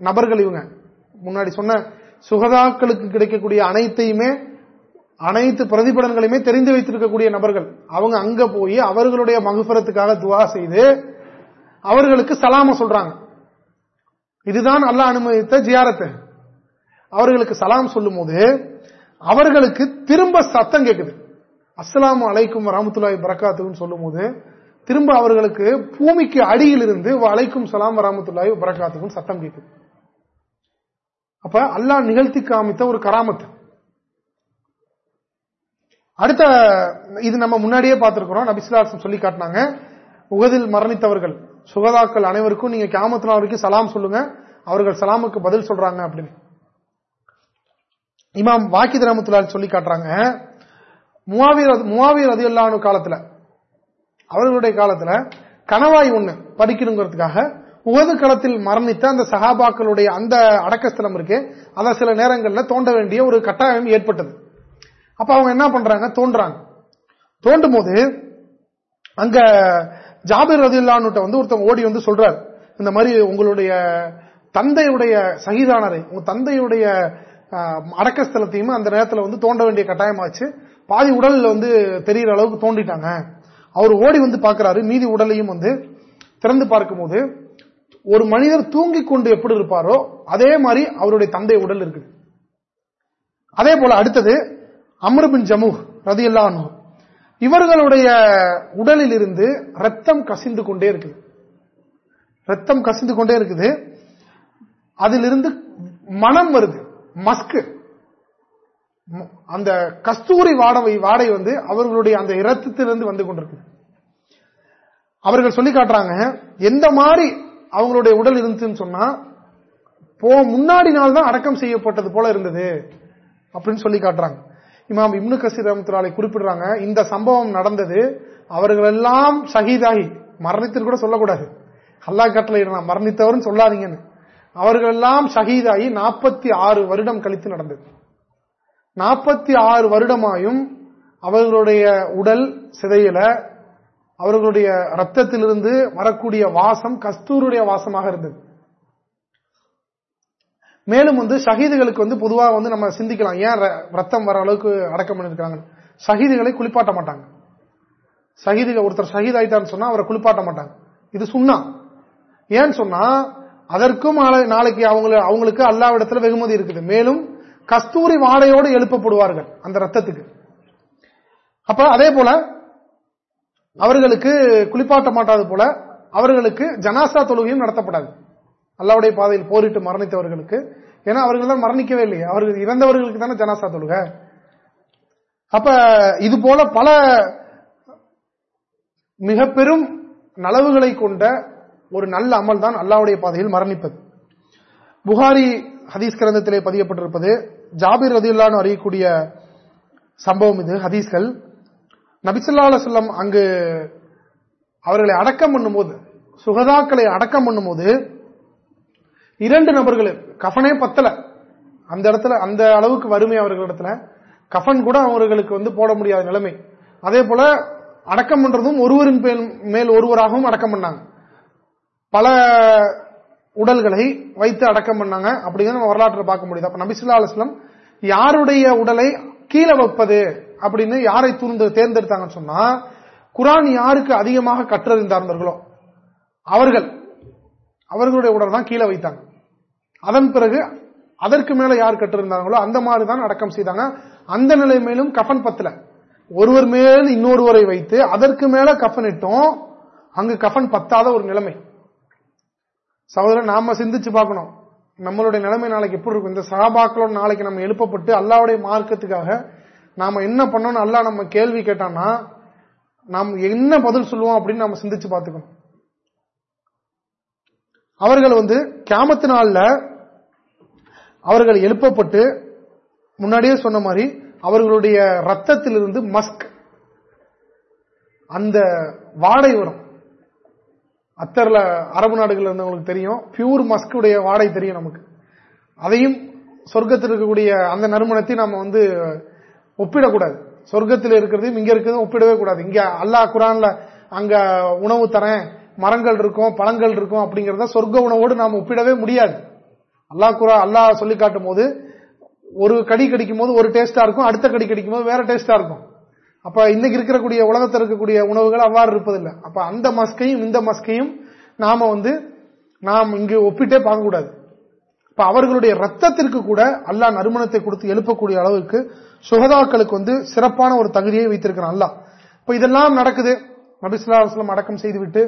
நபர்கள் இவங்க. முன்னாடி சொன்ன சுகதாக்களுக்கு கிடைக்கக்கூடிய அனைத்தையுமே அனைத்து பிரதிபலன்களையுமே தெரிந்து வைத்திருக்கக்கூடிய நபர்கள். அவங்க அங்க போய் அவர்களுடைய மகுபரத்துக்காக துவா செய்து அவர்களுக்கு சலாம சொல்றாங்க. இதுதான் அல்ல அனுமதித்த ஜியாரத்து. அவர்களுக்கு சலாம் சொல்லும் போது அவர்களுக்கு திரும்ப சத்தம் கேட்குது அஸ்லாம் அலைக்கும் ராமத்துல்லாய் பரக்காத்துன்னு சொல்லும் போது திரும்ப அவர்களுக்கு பூமிக்கு அடியில் இருந்து அலைக்கும் சலாம் ராமத்துல்லாய் பரக்காத்துக்கும் சத்தம் கேட்குது அப்ப அல்லாஹ் நிகழ்த்தி காமித்த ஒரு கராமத்து. அடுத்த இது நம்ம முன்னாடியே பார்த்திருக்கிறோம். நபிசுலாசம் சொல்லி காட்டினாங்க. உகதில் மரணித்தவர்கள் சுகதாக்கள் அனைவருக்கும் நீங்க கேமத்தினா வரைக்கும் சலாம் சொல்லுங்க. அவர்கள் சலாமுக்கு பதில் சொல்றாங்க அப்படின்னு. இமாம் வாக்கித் ரமத்துலால் சொல்லி காட்டுறாங்க. முவாவீர் முவாவீர் அதியுல்லானு காலத்துல அவர்களுடைய காலத்துல கணவாய் ஒண்ணு படிக்கணுங்கிறதுக்காக உகது களத்தில் மரணித்த அந்த சகாபாக்களுடைய அந்த அடக்கஸ்தலம் இருக்கு அதை சில நேரங்களில் தோண்ட வேண்டிய ஒரு கட்டாயம் ஏற்பட்டது. அப்ப அவங்க என்ன பண்றாங்க? தோன்றாங்க. தோண்டும் போது அங்க ஜாபிர் ரதில்லான்னுட்ட வந்து ஒருத்தவங்க ஓடி வந்து சொல்றாரு. இந்த மாதிரி உங்களுடைய தந்தையுடைய சகிதானரை உங்க தந்தையுடைய அடக்கஸ்தலத்தையும் அந்த நேரத்தில் வந்து தோண்ட வேண்டிய கட்டாயமாச்சு. பாதி உடல்ல வந்து தெரியற அளவுக்கு தோண்டிட்டாங்க. அவர் ஓடி வந்து பாக்குறாரு. மீதி உடலையும் வந்து திறந்து பார்க்கும் போது ஒரு மனிதர் தூங்கிக் கொண்டு எப்படி இருப்பாரோ அதே மாதிரி அவருடைய தந்தை உடல் இருக்குது. அதே போல அடுத்தது அமர்பின் ஜமு ரதி இவர்களுடைய உடலில் இருந்து ரத்தம் கசிந்து கொண்டே இருக்குது. ரத்தம் கசிந்து கொண்டே இருக்குது. அதிலிருந்து மனம் வருது. மஸ்கு. அந்த கஸ்தூரி வாடவை வாடை வந்து அவர்களுடைய அந்த இரத்தத்திலிருந்து வந்து கொண்டிருக்கு. அவர்கள் சொல்லி காட்டுறாங்க எந்த மாதிரி அவங்களுடைய உடல் இருந்துச்சுன்னு சொன்னா போ முன்னாடி நாள் தான் அடக்கம் செய்யப்பட்டது போல இருந்தது அப்படின்னு சொல்லி காட்டுறாங்க. இமாம் இப்னு கசீர் ரமத்துலாலை குறிப்பிடுறாங்க இந்த சம்பவம் நடந்தது அவர்கள் எல்லாம் ஷஹீதாகி மரணித்து கூட சொல்லக்கூடாது. அல்லா கட்டளை மரணித்தவர்னு சொல்லாதீங்கன்னு. அவர்கள் எல்லாம் ஷஹீதாகி நாற்பத்தி ஆறு வருடம் கழித்து நடந்தது. நாற்பத்தி ஆறு வருடமாயும் அவர்களுடைய உடல் சிதையல அவர்களுடைய ரத்தத்திலிருந்து வரக்கூடிய வாசம் கஸ்தூருடைய வாசமாக இருந்தது. மேலும் வந்து ஷஹீதுகளுக்கு வந்து பொதுவாக வந்து நம்ம சிந்திக்கலாம் ஏன் ரத்தம் வர அளவுக்கு அடக்கம் பண்ணிருக்காங்க ஷஹீதுகளை குளிப்பாட்ட மாட்டாங்க. ஷஹீதுகள் ஒருத்தர் ஷஹீத் ஆயிட்டான்னு சொன்னா அவரை குளிப்பாட்ட மாட்டாங்க. இது சுண்ணா. ஏன்னு சொன்னா அதற்கும் நாளைக்கு அவங்களுக்கு அல்லாவிடத்துல வெகுமதி இருக்குது. மேலும் கஸ்தூரி வாடையோடு எழுப்பப்படுவார்கள் அந்த ரத்தத்துக்கு. அப்ப அதே போல அவர்களுக்கு குளிப்பாட்ட மாட்டாது போல அவர்களுக்கு ஜனாசா தொழுகையும் நடத்தப்படாது. அல்லாவுடைய பாதையில் போரிட்டு மரணித்தவர்களுக்கு. ஏன்னா அவர்கள் தான் மரணிக்கவே இல்லையே. அவர்கள் இறந்தவர்களுக்கு தானே ஜனாசா தொழுக. அப்ப இது போல பல மிக பெரும் நலவுகளை கொண்ட ஒரு நல்ல அமல் தான் அல்லாவுடைய பாதையில் மரணிப்பது. புகாரி ஹதீஸ் கிரந்தத்திலே பதியப்பட்டிருப்பது ஜாபிர் ரதில்லான்னு அறியக்கூடிய சம்பவம் இது ஹதீஸ்கள். நபிசுல்லா செல்லம் அங்கு அவர்களை அடக்கம் பண்ணும்போது சுகதாக்களை அடக்கம் பண்ணும்போது இரண்டு நபர்கள் கஃனே பத்தல. அந்த இடத்துல அந்த அளவுக்கு வறுமை அவர்களிடத்துல கஃன் கூட அவர்களுக்கு வந்து போட முடியாத நிலைமை. அதே போல அடக்கம் பண்றதும் ஒருவரின் மேல் ஒருவராகவும் அடக்கம் பண்ணாங்க. பல உடல்களை வைத்து அடக்கம் பண்ணாங்க. அப்படிங்கிற நம்ம வரலாற்றை பார்க்க முடியுது. அப்ப நபிசுல்லா அலுவலம் யாருடைய உடலை கீழே வைப்பது அப்படின்னு யாரை தூர்ந்து தேர்ந்தெடுத்தாங்கன்னு சொன்னா குரான் யாருக்கு அதிகமாக கற்றறிந்தார்களோ அவர்கள். அவர்களுடைய உடல் தான் கீழே வைத்தாங்க. அதன் பிறகு அதற்கு மேல யார் கற்றிருந்தாங்களோ அந்த மாதிரி தான் அடக்கம் செய்தாங்க. அந்த நிலை மேலும் கஃபன் பத்தல. ஒருவர் மேல் இன்னொருவரை வைத்து அதற்கு மேல கஃபன் இட்டோம் அங்கு கஃபன் பத்தாத ஒரு நிலைமை. சகோதரன் நாம சிந்திச்சு பார்க்கணும். நம்மளுடைய நிலைமை நாளைக்கு எப்படி இருக்கும்? இந்த சகாபாக்களோட நாளைக்கு நம்ம எழுப்பப்பட்டு அல்லாவுடைய மார்க்கத்துக்காக நாம என்ன பண்ணோம்னு அல்லா நம்ம கேள்வி கேட்டான்னா நாம் என்ன பதில் சொல்லுவோம் அப்படின்னு நம்ம சிந்திச்சு பார்த்துக்கணும். அவர்கள் வந்து கேமத்து நாள்ல அவர்கள் எழுப்பப்பட்டு முன்னாடியே சொன்ன மாதிரி அவர்களுடைய ரத்தத்திலிருந்து மஸ்க் அந்த வாடை வரும். அத்தர்ல அரபு நாடுகள் இருந்தவங்களுக்கு தெரியும். பியூர் மஸ்குடைய வாடை தெரியும் நமக்கு. அதையும் சொர்க்கத்தில் இருக்கக்கூடிய அந்த நறுமணத்தையும் நம்ம வந்து ஒப்பிடக்கூடாது. சொர்க்கத்தில் இருக்கிறதையும் இங்க இருக்கிறதும் ஒப்பிடவே கூடாது. இங்க அல்லாஹ் குரான்ல அங்க உணவு தரேன் மரங்கள் இருக்கும் பழங்கள் இருக்கும் அப்படிங்கறத சொர்க்க உணவோடு நாம் ஒப்பிடவே முடியாது. அல்லாஹ் குரா அல்லாஹ் சொல்லி காட்டும் போது ஒரு கடி கடிக்கும் போது ஒரு டேஸ்டா இருக்கும் அடுத்த கடி கடிக்கும் போது வேற டேஸ்டா இருக்கும். அப்ப இன்னைக்கு இருக்கக்கூடிய உலகத்தில் இருக்கக்கூடிய உணவுகள் அவ்வாறு இருப்பதில்லை. அப்ப அந்த மஸ்கையும் இந்த மஸ்கையும் நாம வந்து நாம் இங்கு ஒப்பிட்டே பார்க்கக்கூடாது. இப்ப அவர்களுடைய ரத்தத்திற்கு கூட அல்லா நறுமணத்தை கொடுத்து எழுப்பக்கூடிய அளவுக்கு சுகதாக்களுக்கு வந்து சிறப்பான ஒரு தகுதியை வைத்திருக்கிறான் அல்லா இப்ப இதெல்லாம் நடக்குது. நபிசுல்லாஸ்லம் அடக்கம் செய்துவிட்டு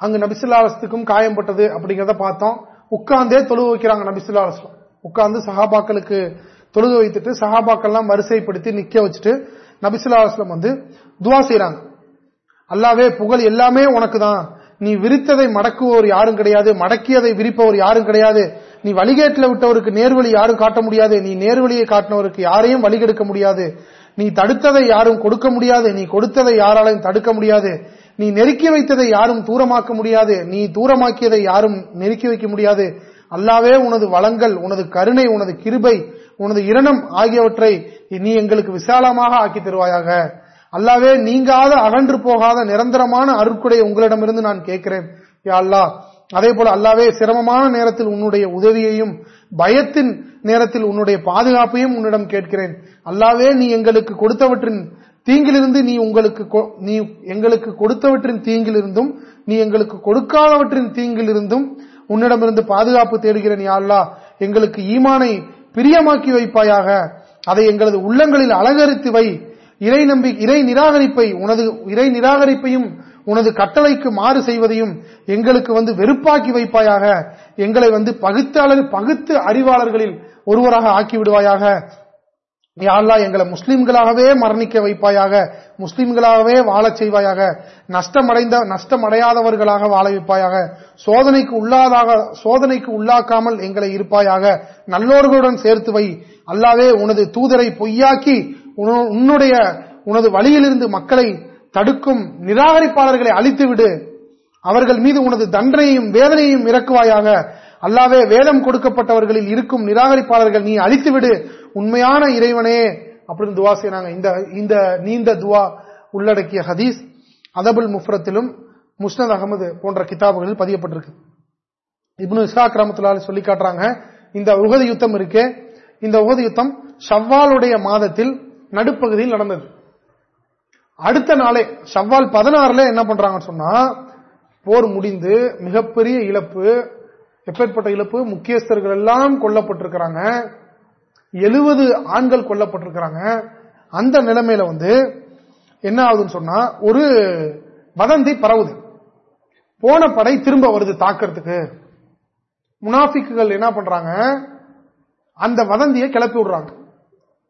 அங்கு நபிசுல்லாஸ்துக்கும் காயம்பட்டது அப்படிங்கறத பார்த்தோம். உட்கார்ந்தே தொழுவு வைக்கிறாங்க நபிசுல்லாஸ்லம் உட்கார்ந்து சஹாபாக்களுக்கு தொழுது வைத்துட்டு சஹாபாக்கள்லாம் வரிசைப்படுத்தி நிக்க வச்சுட்டு நபிசுல்லாஸ்லம் வந்து துவா செய்யறாங்க அல்லாவே புகழ் எல்லாமே உனக்கு தான் நீ விரித்ததை மடக்குவோர் யாரும் கிடையாது. மடக்கியதை விரிப்பவர் யாரும் கிடையாது. நீ வழிகேட்டில் விட்டவருக்கு நேர்வழி யாரும் காட்ட முடியாது. நீ நேர்வழியை காட்டினவருக்கு யாரையும் வழிகெடுக்க முடியாது. நீ தடுத்ததை யாரும் கொடுக்க முடியாது. நீ கொடுத்ததை யாராலையும் தடுக்க முடியாது. நீ நெருக்கி வைத்ததை யாரும் தூரமாக்க முடியாது. நீ தூரமாக்கியதை யாரும் நெருக்கி வைக்க முடியாது. அல்லாவே உனது வளங்கள் உனது கருணை உனது கிருபை உனது இரணம் ஆகியவற்றை நீ எங்களுக்கு விசாலமாக ஆக்கி தருவாயாக. அல்லாவே நீங்காத அகன்று போகாத நிரந்தரமான அருட்குடைய உங்களிடமிருந்து நான் கேட்கிறேன். யா அல்லா அதே போல அல்லாவே சிரமமான நேரத்தில் உன்னுடைய உதவியையும் பயத்தின் நேரத்தில் உன்னுடைய பாதுகாப்பையும் உன்னிடம் கேட்கிறேன். அல்லாவே நீ எங்களுக்கு கொடுத்தவற்றின் தீங்கிலிருந்து நீ உங்களுக்கு நீ எங்களுக்கு கொடுத்தவற்றின் தீங்கிலிருந்தும் நீ எங்களுக்கு கொடுக்காதவற்றின் தீங்கிலிருந்தும் உன்னிடமிருந்து பாதுகாப்பு தேடுகிறேன் யா அல்லா எங்களுக்கு ஈமானை பிரியமாக்கி வைப்பாயாக. அதை எங்களது உள்ளங்களில் அலங்கரித்து வை. இறை நம்பி இறை நிராகரிப்பை உனது இறை நிராகரிப்பையும் உனது கட்டளைக்கு மாறு செய்வதையும் எங்களுக்கு வந்து வெறுப்பாக்கி வைப்பாயாக. எங்களை வந்து பகுத்தாளர் பகுத்து அறிவாளர்களில் ஒருவராக ஆக்கி விடுவாயாக. யாழ்லா எங்களை முஸ்லிம்களாகவே மரணிக்க வைப்பாயாக. முஸ்லிம்களாகவே வாழச் செய்வாயாக நஷ்டமடைந்த நஷ்டமடையாதவர்களாக வாழ வைப்பாயாக சோதனைக்கு உள்ளாதாக சோதனைக்கு உள்ளாக்காமல் எங்களை இருப்பாயாக நல்லோர்களுடன் சேர்த்து வை. அல்லாவே உனது தூதரை பொய்யாக்கி உன்னுடைய உனது வழியிலிருந்து மக்களை தடுக்கும் நிராகரிப்பாளர்களை அழித்துவிடு. அவர்கள் மீது உனது தண்டனையும் வேதனையும் இறக்குவாயாக. அல்லாவே வேதம் கொடுக்கப்பட்டவர்களில் இருக்கும் நிராகரிப்பாளர்கள் நீ அழித்துவிடு. உண்மையான இறைவனே அப்படின்னு துவா செய்யறாங்க இந்த இந்த நீண்ட துவா உள்ளடக்கிய ஹதீஸ் அதபுல் முஃப்ரத்திலும் முஸ்னத் அகமது போன்ற கிதாபுகளில் பதியப்பட்டிருக்கு. இப்னு இஸ்லா கிராமத்துல சொல்லி காட்டுறாங்க இந்த உகதி யுத்தம் இருக்கே. இந்த உகதி யுத்தம் ஷவ்வாலுடைய மாதத்தில் நடுப்பகுதியில் நடந்தது. அடுத்த நாளே ஷவ்வால் பதினாறுல என்ன பண்றாங்கன்னு சொன்னா போர் முடிந்து மிகப்பெரிய இழப்பு எப்பேற்பட்ட இழப்பு முக்கியஸ்தர்கள் எல்லாம் கொல்லப்பட்டிருக்கிறாங்க. எழுபது ஆண்கள் கொல்லப்பட்டிருக்கிறாங்க. அந்த நிலைமையில வந்து என்ன ஆகுதுன்னு சொன்னா ஒரு வதந்தி பரவுது. போன படை திரும்ப வருது தாக்கிறதுக்கு. முனாஃபிக்குகள் என்ன பண்றாங்க அந்த வதந்தியை கிளப்பி விடுறாங்க.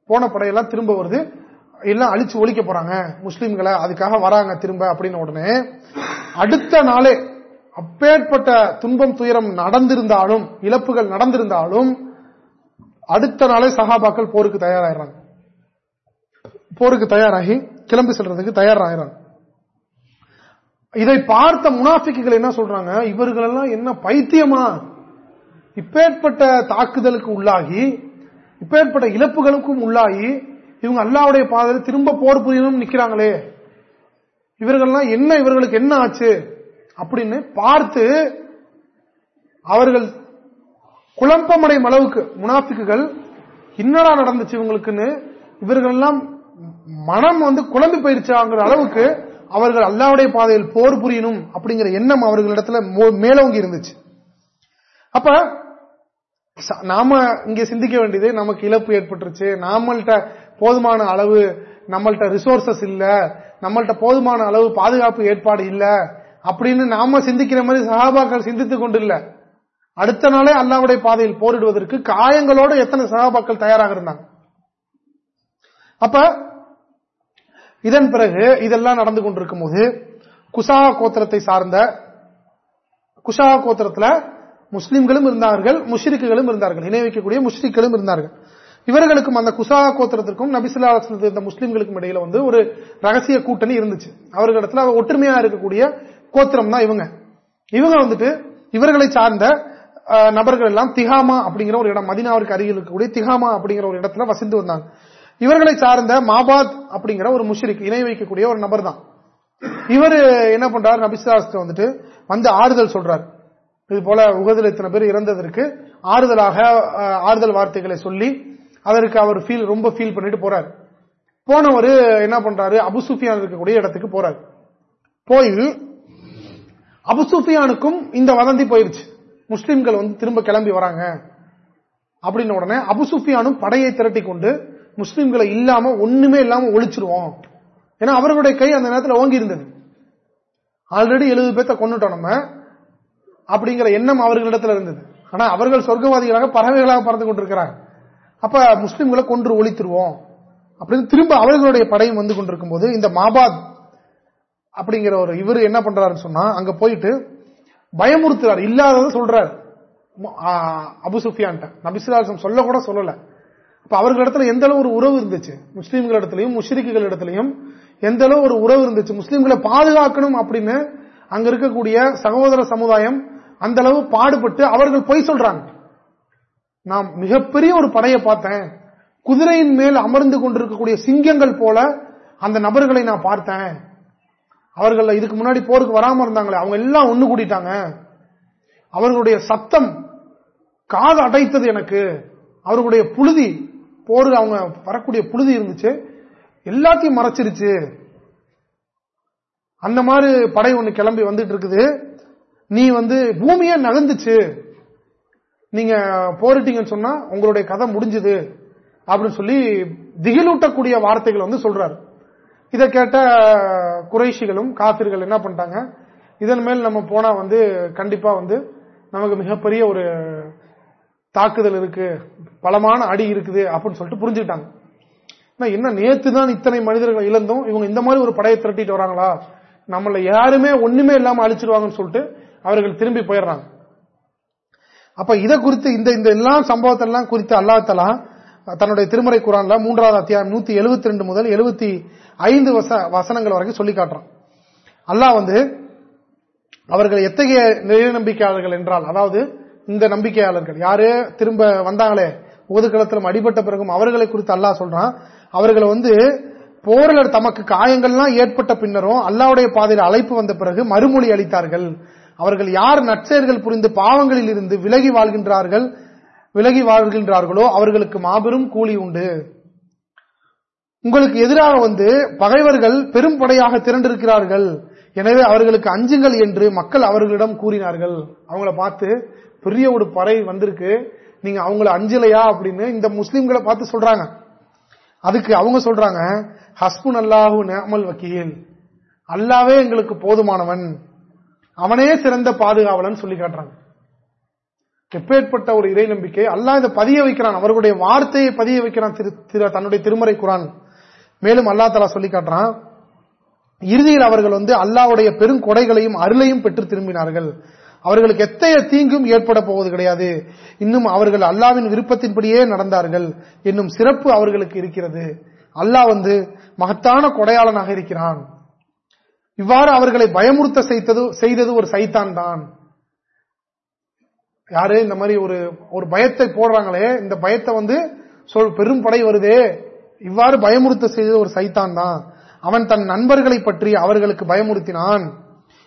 போன படையெல்லாம் திரும்ப வருது. எல்லாம் அழிச்சு ஒழிக்க போறாங்க. முஸ்லீம்களை அதுக்காக வராங்க திரும்ப அப்படின்னு உடனே அடுத்த நாளே அப்பேற்பட்ட துன்பம் துயரம் நடந்திருந்தாலும் இழப்புகள் நடந்திருந்தாலும் அடுத்த நாளே சகாபாக்கள் போருக்கு தயாராகிறாங்க போருக்கு தயாராகி கிளம்பி செல்றதுக்கு தயாராகிறாங்க இதை பார்த்த முனாஃபிக்குகள் என்ன சொல்றாங்க? இவர்கள் எல்லாம் என்ன பைத்தியமா? இப்பேற்பட்ட தாக்குதலுக்கு உள்ளாகி இப்பேற்பட்ட இழப்புகளுக்கும் உள்ளாகி இவங்க அல்லாவுடைய பாதையில் திரும்ப போர் புரியணும் நிக்கிறாங்களே. இவர்கள்லாம் என்ன இவர்களுக்கு என்ன ஆச்சு? அப்படின்னு பார்த்து அவர்கள் குழப்பமடையும் அளவுக்கு முனாஃபிக்குகள் இன்னடா நடந்துச்சு இவங்களுக்குன்னு இவர்கள் எல்லாம் மனம் வந்து குழம்பு போயிருச்சாங்கிற அளவுக்கு அவர்கள் அல்லாவுடைய பாதையில் போர் புரியணும் அப்படிங்கிற எண்ணம் அவர்களிடத்துல மேலோங்கி இருந்துச்சு. அப்ப நாம இங்க சிந்திக்க வேண்டியது நமக்கு இழப்பு ஏற்பட்டுருச்சு. நாமள்கிட்ட போதுமான அளவு நம்மள்கிட்ட ரிசோர்சஸ் இல்ல. நம்மள்கிட்ட போதுமான அளவு பாதுகாப்பு ஏற்பாடு இல்ல. அப்படின்னு நாம சிந்திக்கிற மாதிரி சகாபாக்கள் சிந்தித்துக் கொண்டு இல்லை. அடுத்த நாளே அல்லாவுடைய பாதையில் போரிடுவதற்கு காயங்களோடு எத்தனை சகாபாக்கள் தயாராக இருந்தாங்க? அப்ப இதன் பிறகு இதெல்லாம் நடந்து கொண்டிருக்கும் போது குஷா கோத்திரத்தை சார்ந்த குஷா கோத்திரத்துல முஸ்லிம்களும் இருந்தார்கள் முஷ்ரிக்குகளும் இருந்தார்கள் இணை வைக்கக்கூடிய முஷ்ரிக்களும் இருந்தார்கள். இவர்களுக்கும் அந்த குசா கோத்திரத்திற்கும் நபிசுல்லா இருந்த முஸ்லிம்களுக்கும் இடையில வந்து ஒரு ரகசிய கூட்டணி இருந்துச்சு. அவர்களிடத்துல ஒற்றுமையா இருக்கக்கூடிய கோத்திரம் தான் இவங்க. இவங்க வந்துட்டு இவர்களை சார்ந்த நபர்கள் எல்லாம் திகாமா அப்படிங்கிற ஒரு இடம் மதினாவிற்கு அருகில் இருக்கக்கூடிய திகாமா அப்படிங்கிற ஒரு இடத்துல வசிந்து வந்தாங்க. இவர்களை சார்ந்த மாபாத் அப்படிங்கிற ஒரு முஷரிக் இணை வைக்கக்கூடிய ஒரு நபர் தான் இவர் என்ன பண்றாரு? நபிசாஸ்திர வந்துட்டு வந்து ஆறுதல் சொல்றாரு. இது போல உகதில் இத்தனை பேர் இறந்ததற்கு ஆறுதலாக ஆறுதல் வார்த்தைகளை சொல்லி அதற்கு அவர் ஃபீல் ரொம்ப ஃபீல் பண்ணிட்டு போறாரு. போனவர் என்ன பண்றாரு? அபுசுஃபியான் இருக்கக்கூடிய இடத்துக்கு போறாரு. போய் அபுசுஃபியானுக்கும் இந்த வதந்தி போயிருச்சு. முஸ்லிம்கள் வந்து திரும்ப கிளம்பி வராங்க. அப்படின்னு உடனே அபுசுஃபியானும் படையை திரட்டி கொண்டு முஸ்லிம்களை இல்லாம ஒண்ணுமே இல்லாம ஒழிச்சிருவோம். ஏன்னா அவர்களுடைய கை அந்த நேரத்தில் ஓங்கி இருந்தது. ஆல்ரெடி எழுபது பேர்த்த கொண்டுட்டோம் நம்ம. அப்படிங்கிற எண்ணம் அவர்களிடத்தில் இருந்தது. ஆனா அவர்கள் சொர்க்கவாதிகளாக பறவைகளாக பறந்து கொண்டிருக்கிறார் அப்ப முஸ்லிம்களை கொன்று ஒழித்துருவோம். அப்படின்னு திரும்ப அவர்களுடைய படையும் வந்து கொண்டிருக்கும் போது இந்த மாபாத் அப்படிங்கிற ஒரு இவர் என்ன பண்றாருன்னு சொன்னா அங்க போயிட்டு பயமுறுத்துறாரு இல்லாதத சொல்றாரு. அபு சுஃபியான் நபிசுலாசம் சொல்ல கூட சொல்லல. இப்ப அவர்களிடத்துல எந்த அளவு ஒரு உறவு இருந்துச்சு? முஸ்லீம்கள் இடத்துலயும் முஷ்ரிக்குகள் இடத்துலயும் எந்த அளவு ஒரு உறவு இருந்துச்சு? முஸ்லீம்களை பாதுகாக்கணும் அப்படின்னு அங்க இருக்கக்கூடிய சகோதர சமுதாயம் அந்த அளவு பாடுபட்டு அவர்கள் பொய் சொல்றாங்க. நாம் மிகப்பெரிய ஒரு படையை பார்த்தேன். குதிரையின் மேல் அமர்ந்து கொண்டிருக்கக்கூடிய சிங்கங்கள் போல அந்த நபர்களை நான் பார்த்தேன். அவர்கள் இதுக்கு முன்னாடி போருக்கு வராம இருந்தாங்களே அவங்க எல்லாம் ஒண்ணு கூட்டிட்டாங்க அவர்களுடைய சத்தம் காது அடைத்தது எனக்கு. அவர்களுடைய புழுதி போரு அவங்க வரக்கூடிய புழுதி இருந்துச்சு. எல்லாத்தையும் மறைச்சிருச்சு. அந்த மாதிரி படை ஒண்ணு கிளம்பி வந்துட்டு இருக்குது. நீ வந்து பூமியே நகர்ந்துச்சு. நீங்க போரிட்டீங்கன்னு சொன்னா உங்களுடைய கதை முடிஞ்சது அப்படின்னு சொல்லி திகிலூட்டக்கூடிய வார்த்தைகள் வந்து சொல்றாரு. இதை கேட்ட குறைஷிகளும் காபிர்கள் என்ன பண்ணிட்டாங்க? இதன் மேல் நம்ம போனா வந்து கண்டிப்பா வந்து நமக்கு மிகப்பெரிய ஒரு தாக்குதல் இருக்கு பலமான அடி இருக்குது அப்படின்னு சொல்லிட்டு புரிஞ்சுக்கிட்டாங்க. என்ன நேத்து தான் இத்தனை மனிதர்கள் இழந்தும் இவங்க இந்த மாதிரி ஒரு படையை திரட்டிட்டு வராங்களா? நம்மள யாருமே ஒண்ணுமே இல்லாம அழிச்சிருவாங்கன்னு சொல்லிட்டு அவர்கள் திரும்பி போயிடுறாங்க. அப்ப இதை குறித்து இந்த இந்த எல்லா சம்பவத்தெல்லாம் குறித்து அல்லாத்தலா தன்னுடைய திருமறை குரான்ல மூன்றாவது அத்தியாயம் நூத்தி எழுபத்தி ரெண்டு முதல் எழுபத்தி ஐந்து வசனங்கள் வரைக்கும் சொல்லி காட்டுறான். அல்லாஹ் வந்து அவர்கள் எத்தகைய நிலை நம்பிக்கையாளர்கள் என்றால் அதாவது இந்த நம்பிக்கையாளர்கள் யாரு திரும்ப வந்தாங்களே ஒதுக்களத்திலும் அடிபட்ட பிறகும் அவர்களை குறித்து அல்லாஹ் சொல்றான். அவர்களை வந்து போரில் தமக்கு காயங்கள்லாம் ஏற்பட்ட பின்னரும் அல்லாவுடைய பாதையில் அழைப்பு வந்த பிறகு மறுமொழி அளித்தார்கள். அவர்கள் யார் நற்செயர்கள் புரிந்து பாவங்களில் இருந்து விலகி வாழ்கின்றார்கள் விலகி வாழ்கின்றார்களோ அவர்களுக்கு மாபெரும் கூலி உண்டு. உங்களுக்கு எதிராக வந்து பகைவர்கள் பெரும் படையாக திரண்டிருக்கிறார்கள். எனவே அவர்களுக்கு அஞ்சுங்கள் என்று மக்கள் அவர்களிடம் கூறினார்கள். அவங்கள பார்த்து பெரிய ஒரு படை வந்திருக்கு. நீங்க அவங்கள அஞ்சலையா? அப்படின்னு இந்த முஸ்லிம்களை பார்த்து சொல்றாங்க. அதுக்கு அவங்க சொல்றாங்க ஹஸ்புன் அல்லாஹு நேமல் வக்கீல். அல்லாவே எங்களுக்கு போதுமானவன். அவனே சிறந்த பாதுகாவலன் சொல்லி காட்டுறாங்க. எப்பேற்பட்ட ஒரு இறை நம்பிக்கை அல்லா இதை பதிய வைக்கிறான். அவர்களுடைய வார்த்தையை பதிய வைக்கிறான். தன்னுடைய திருமறை குரான். மேலும் அல்லா தலா சொல்லி காட்டுறான் இறுதியில் அவர்கள் வந்து அல்லாவுடைய பெருங்கொடைகளையும் அருளையும் பெற்று திரும்பினார்கள். அவர்களுக்கு எத்தகைய தீங்கும் ஏற்பட போவது கிடையாது. இன்னும் அவர்கள் அல்லாவின் விருப்பத்தின்படியே நடந்தார்கள் என்னும் சிறப்பு அவர்களுக்கு இருக்கிறது. அல்லாஹ் வந்து மகத்தான கொடையாளனாக இருக்கிறான். இவ்வாறு அவர்களை பயமுறுத்த செய்தது ஒரு சைத்தான் தான் யாரு? இந்த மாதிரி ஒரு ஒரு பயத்தை போடுறாங்களே இந்த பயத்தை வந்து சொல் பெரும் படை வருதே. இவ்வாறு பயமுறுத்த செய்தது ஒரு சைத்தான் தான். அவன் தன் நண்பர்களை பற்றி அவர்களுக்கு பயமுறுத்தினான்.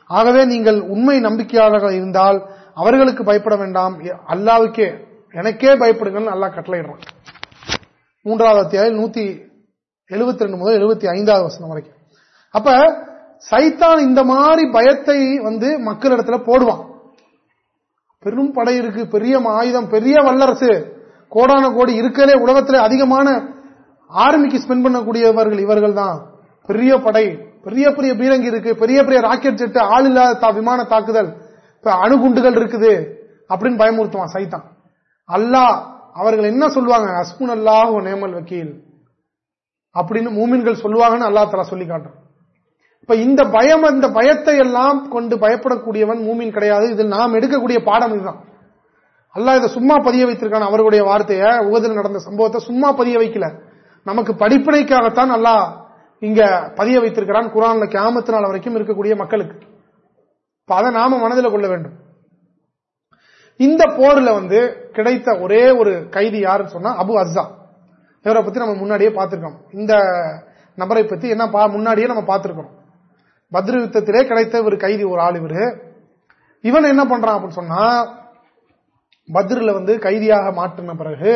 ஆகவே நீங்கள் உண்மை நம்பிக்கையாளர்கள் இருந்தால் அவர்களுக்கு பயப்பட வேண்டாம். அல்லாவுக்கே எனக்கே பயப்படுங்கள் அல்லா கட்டளையிடுறான். மூன்றாவது அத்தியாயம் நூத்தி எழுபத்தி ரெண்டு முதல் எழுபத்தி ஐந்தாவது வசனம் வரைக்கும். அப்ப சைத்தான் இந்த மாதிரி பயத்தை வந்து மக்களிடத்துல போடுவான். பெரும் படை இருக்கு பெரிய ஆயுதம் பெரிய வல்லரசு. கோடான கோடி இருக்கலே உலகத்தில் அதிகமான ஆர்மிக்கு ஸ்பெண்ட் பண்ணக்கூடியவர்கள் இவர்கள் தான் பெரிய படை பெரிய பெரிய பீரங்கி இருக்கு பெரிய பெரிய ராக்கெட் ஜெட் ஆள் இல்லாத விமான தாக்குதல். அணுகுண்டுகள் இருக்குது அப்படின்னு பயமுறுத்துவான் சைத்தான். அல்லாஹ் அவர்கள் என்ன சொல்லுவாங்க? அஸ்முன் அல்லாஹ் நேமல் வக்கீல் அப்படின்னு மூமின்கள் சொல்லுவாங்கன்னு அல்லா தலா சொல்லி காட்டுறான். இப்ப இந்த பயம் இந்த பயத்தை எல்லாம் கொண்டு பயப்படக்கூடியவன் மூமின் கிடையாது. இதில் நாம் எடுக்கக்கூடிய பாடம் இதுதான். அல்லா இதை சும்மா பதிய வைத்திருக்கான் அவருடைய வார்த்தையை. உகதில் நடந்த சம்பவத்தை சும்மா பதிய வைக்கல. நமக்கு படிப்பினைக்காகத்தான் அல்லா இங்க பதிய வைத்திருக்கிறான். குரான்ல கேமத்து நாள் வரைக்கும் இருக்கக்கூடிய மக்களுக்கு. அதை நாம மனதில் கொள்ள வேண்டும். இந்த போர்ல வந்து கிடைத்த ஒரே ஒரு கைதி யாருன்னு சொன்னா அபு அஸ்ஸா. இவரை பத்தி நம்ம முன்னாடியே பார்த்திருக்கோம். இந்த நபரை பத்தி என்ன முன்னாடியே நம்ம பார்த்திருக்கோம். பத்ர யுத்தத்திலே கிடைத்த ஒரு கைதி ஒரு ஆள் இவரு. இவன் என்ன பண்றான் அப்படின்னு சொன்னா பத்ரில வந்து கைதியாக மாற்றின பிறகு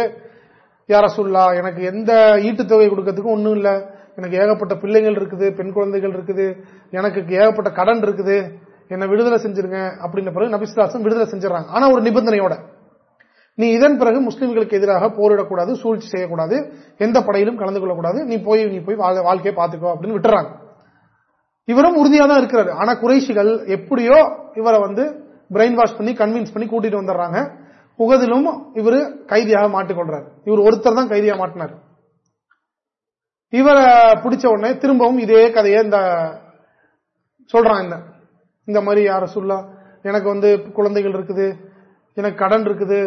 யார சொல்லா எனக்கு எந்த ஈட்டுத்தொகை கொடுக்கறதுக்கும் ஒண்ணும் இல்ல. எனக்கு ஏகப்பட்ட பிள்ளைகள் இருக்குது பெண் குழந்தைகள் இருக்குது. எனக்கு ஏகப்பட்ட கடன் இருக்குது. என்னை விடுதலை செஞ்சிருங்க. அப்படின்ன பிறகு நபிசுலாசம் விடுதலை செஞ்சிடறாங்க. ஆனா ஒரு நிபந்தனையோட நீ இதன் பிறகு முஸ்லீம்களுக்கு எதிராக போரிடக்கூடாது சூழ்ச்சி செய்யக்கூடாது. எந்த படையிலும் கலந்து கொள்ளக்கூடாது. நீ போய் நீ போய் வாழ்க்கையை பார்த்துக்கோ அப்படின்னு விட்டுறாங்க. இவரும் உறுதியா தான் இருக்கிறாரு. ஆனா குறைஷிகள் எப்படியோ இவரை வந்து பிரெயின் வாஷ் பண்ணி கன்வின்ஸ் பண்ணி கூட்டிட்டு வந்துடுறாங்க. உகதிலும் இவர் கைதியாக மாட்டிக்கொள்றாரு. இவர் ஒருத்தர் தான் கைதியாக மாட்டினார். இவரை பிடிச்ச உடனே திரும்பவும் இதே கதையை இந்த சொல்றான் இந்த. இந்த மாதிரி யார சொல்லா எனக்கு வந்து குழந்தைகள் இருக்குது எனக்கு கடன் இருக்குது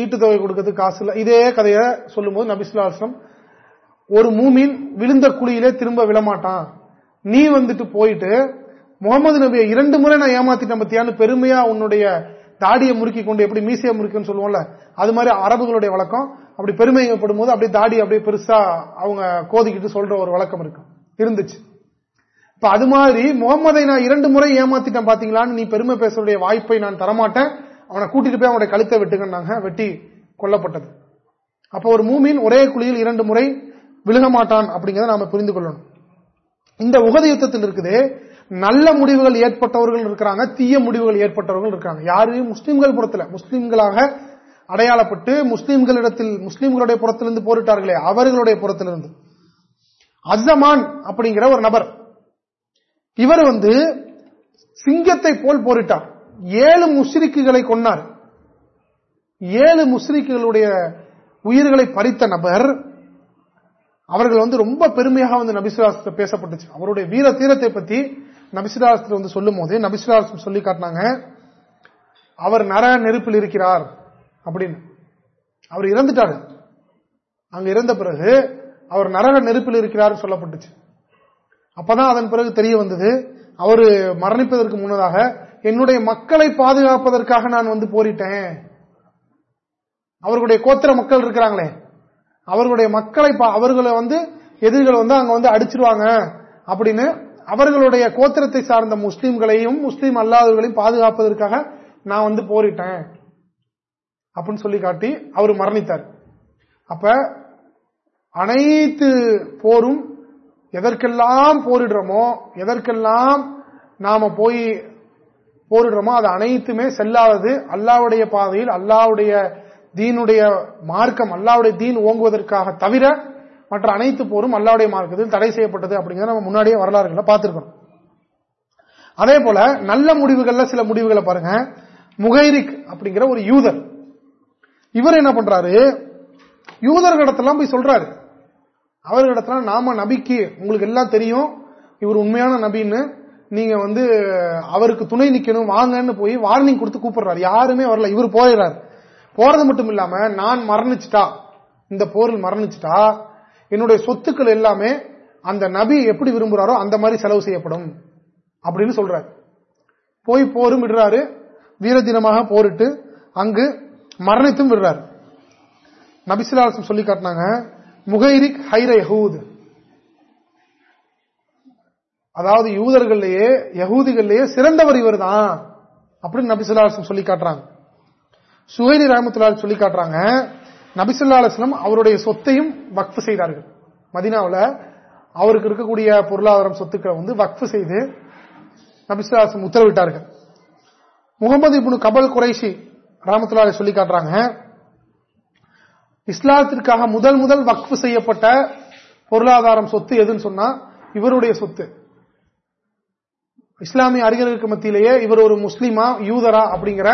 ஈட்டு தொகை கொடுக்கறது காசு இல்ல. இதே கதையை சொல்லும்போது நபிசுல்லா ஒரு மூமின் விழுந்த குழியிலே திரும்ப விழமாட்டான். நீ வந்துட்டு போயிட்டு முகமது நபியை இரண்டு முறை நான் ஏமாத்திட்டேன் பத்தியான்னு பெருமையா உன்னுடைய தாடியை முறுக்கி கொண்டு எப்படி மீசையை முறுக்குன்னு சொல்லுவோம்ல அது மாதிரி அரபுகளுடைய வழக்கம். அப்படி பெருமைப்படும் போது அப்படியே தாடி அப்படியே பெருசா அவங்க கோதிக்கிட்டு சொல்ற ஒரு வழக்கம் இருக்கும் இருந்துச்சு. இப்ப அது மாதிரி முகமதை நான் இரண்டு முறை ஏமாத்திட்டேன் பாத்தீங்களான்னு நீ பெருமை பேசக்கூடிய வாய்ப்பை நான் தரமாட்டேன். அவனை கூட்டிட்டு போய் அவனுடைய கழுத்தை வெட்டுங்கன்னாங்க வெட்டி கொல்லப்பட்டது. அப்ப ஒரு மூமின் ஒரே குழியில் இரண்டு முறை விழுக மாட்டான் அப்படிங்கறத நாம புரிந்து கொள்ளணும். இந்த உகத யுத்தத்தில் இருக்குது. நல்ல முடிவுகள் ஏற்பட்டவர்கள் இருக்கிறாங்க தீய முடிவுகள் ஏற்பட்டவர்கள் இருக்காங்க. யாரு? முஸ்லிம்கள் புறத்துல. முஸ்லிம்களாக அடையாளப்பட்டு முஸ்லிம்களிடத்தில் முஸ்லிம்களுடைய புறத்திலிருந்து போரிட்டார்களே அவர்களுடைய புறத்திலிருந்து. அஸ்ஸமான் அப்படிங்கிற ஒரு நபர். இவர் வந்து சிங்கத்தை போல் போரிட்டார். ஏழு முஸ்ரிக்குகளை கொன்னார். ஏழு முஸ்ரிக்குகளுடைய உயிர்களை பறித்த நபர். அவர்கள் வந்து ரொம்ப பெருமையாக வந்து நபிசுராசத்தை பேசப்பட்டுச்சு. அவருடைய வீர தீரத்தை பத்தி நபிசுராசத்தில் வந்து சொல்லும் போது நபிசுராசம் சொல்லி காட்டினாங்க அவர் நர நெருப்பில் இருக்கிறார் அப்படின்னு. அவர் இறந்துட்டாரு. அங்க இறந்த பிறகு அவர் நரக நெருப்பில் இருக்கிறார் சொல்லப்பட்டுச்சு. அப்பதான் அதன் பிறகு தெரிய வந்தது அவர் மரணிப்பதற்கு முன்னதாக என்னுடைய மக்களை பாதுகாப்பதற்காக நான் வந்து போரிட்டேன். அவர்களுடைய கோத்திர மக்கள் இருக்கிறாங்களே அவர்களுடைய மக்களை அவர்களை வந்து எதிரிகள் வந்து அங்க வந்து அடிச்சிருவாங்க அப்படின்னு அவர்களுடைய கோத்திரத்தை சார்ந்த முஸ்லீம்களையும் முஸ்லீம் அல்லாதவர்களையும் பாதுகாப்பதற்காக நான் வந்து போரிட்டேன் அப்படின்னு சொல்லி காட்டி அவர் மரணித்தார். அப்ப அனைத்து போரும் எதற்கெல்லாம் போரிடுறோமோ எதற்கெல்லாம் நாம போய் போரிடுறோமோ அது அனைத்துமே செல்லாதது அல்லாவுடைய பாதையில் அல்லாவுடைய தீனுடைய மார்க்கம் அல்லாவுடைய தீன் ஓங்குவதற்காக தவிர மற்ற அனைத்து போரும் அல்லாவுடைய மார்க்கத்தில் தடை செய்யப்பட்டது அப்படிங்கிறத நம்ம முன்னாடியே வரலாறுகளை பார்த்திருக்கோம். அதே போல நல்ல முடிவுகள்ல சில முடிவுகளை பாருங்க. முகைரிக் அப்படிங்கிற ஒரு யூதர். இவர் என்ன பண்றாரு? யூதர்களிடத்தெல்லாம் போய் சொல்றாரு. அவர்களிடத்துல நாம நபிக்கு உங்களுக்கு எல்லாம் தெரியும். இவர் உண்மையான நபின்னு. நீங்க வந்து அவருக்கு துணை நிக்கணும் வாங்கன்னு போய் வார்னிங் கொடுத்து கூப்பிடுறாரு. யாருமே வரல. இவர் போயிடுறாரு. போறது மட்டும் இல்லாம நான் மரணிச்சுட்டா இந்த போரில் மரணிச்சுட்டா என்னுடைய சொத்துக்கள் எல்லாமே அந்த நபி எப்படி விரும்புறாரோ அந்த மாதிரி செலவு செய்யப்படும் அப்படின்னு சொல்றாரு. போய் போரும் விடுறாரு. வீர தினமாக போரிட்டு அங்கு மரணித்தும் விடுறாரு. நபிசிலாசம் சொல்லி காட்டினாங்க முகைரிக் ஹைர யகூது அதாவது யூதர்கள்லயே யகூதிகள்லயே சிறந்தவர் இவர் தான் அப்படின்னு நபிசுல்லாசம் சொல்லி காட்டுறாங்க. சுகைரி ரஹமத்துல்லா சொல்லி காட்டுறாங்க நபிசுல்லா அலுவலம் அவருடைய சொத்தையும் வக்ஃபு செய்தார்கள். மதினாவில் அவருக்கு இருக்கக்கூடிய பொருளாதாரம் சொத்துக்களை வந்து வக்ஃபு செய்து நபிசுல்லாசம் உத்தரவிட்டார்கள். முகமது இப்னு கபல் குறைஷி ராமத்துல்லா சொல்லி காட்டுறாங்க இஸ்லாத்திற்காக முதல் முதல் வக்ஃபு செய்யப்பட்ட பொருளாதாரம் சொத்து எதுன்னு சொன்னா இவருடைய சொத்து. இஸ்லாமிய அறிஞர்களுக்கு மத்தியிலேயே இவர் ஒரு முஸ்லீமா யூதரா அப்படிங்கிற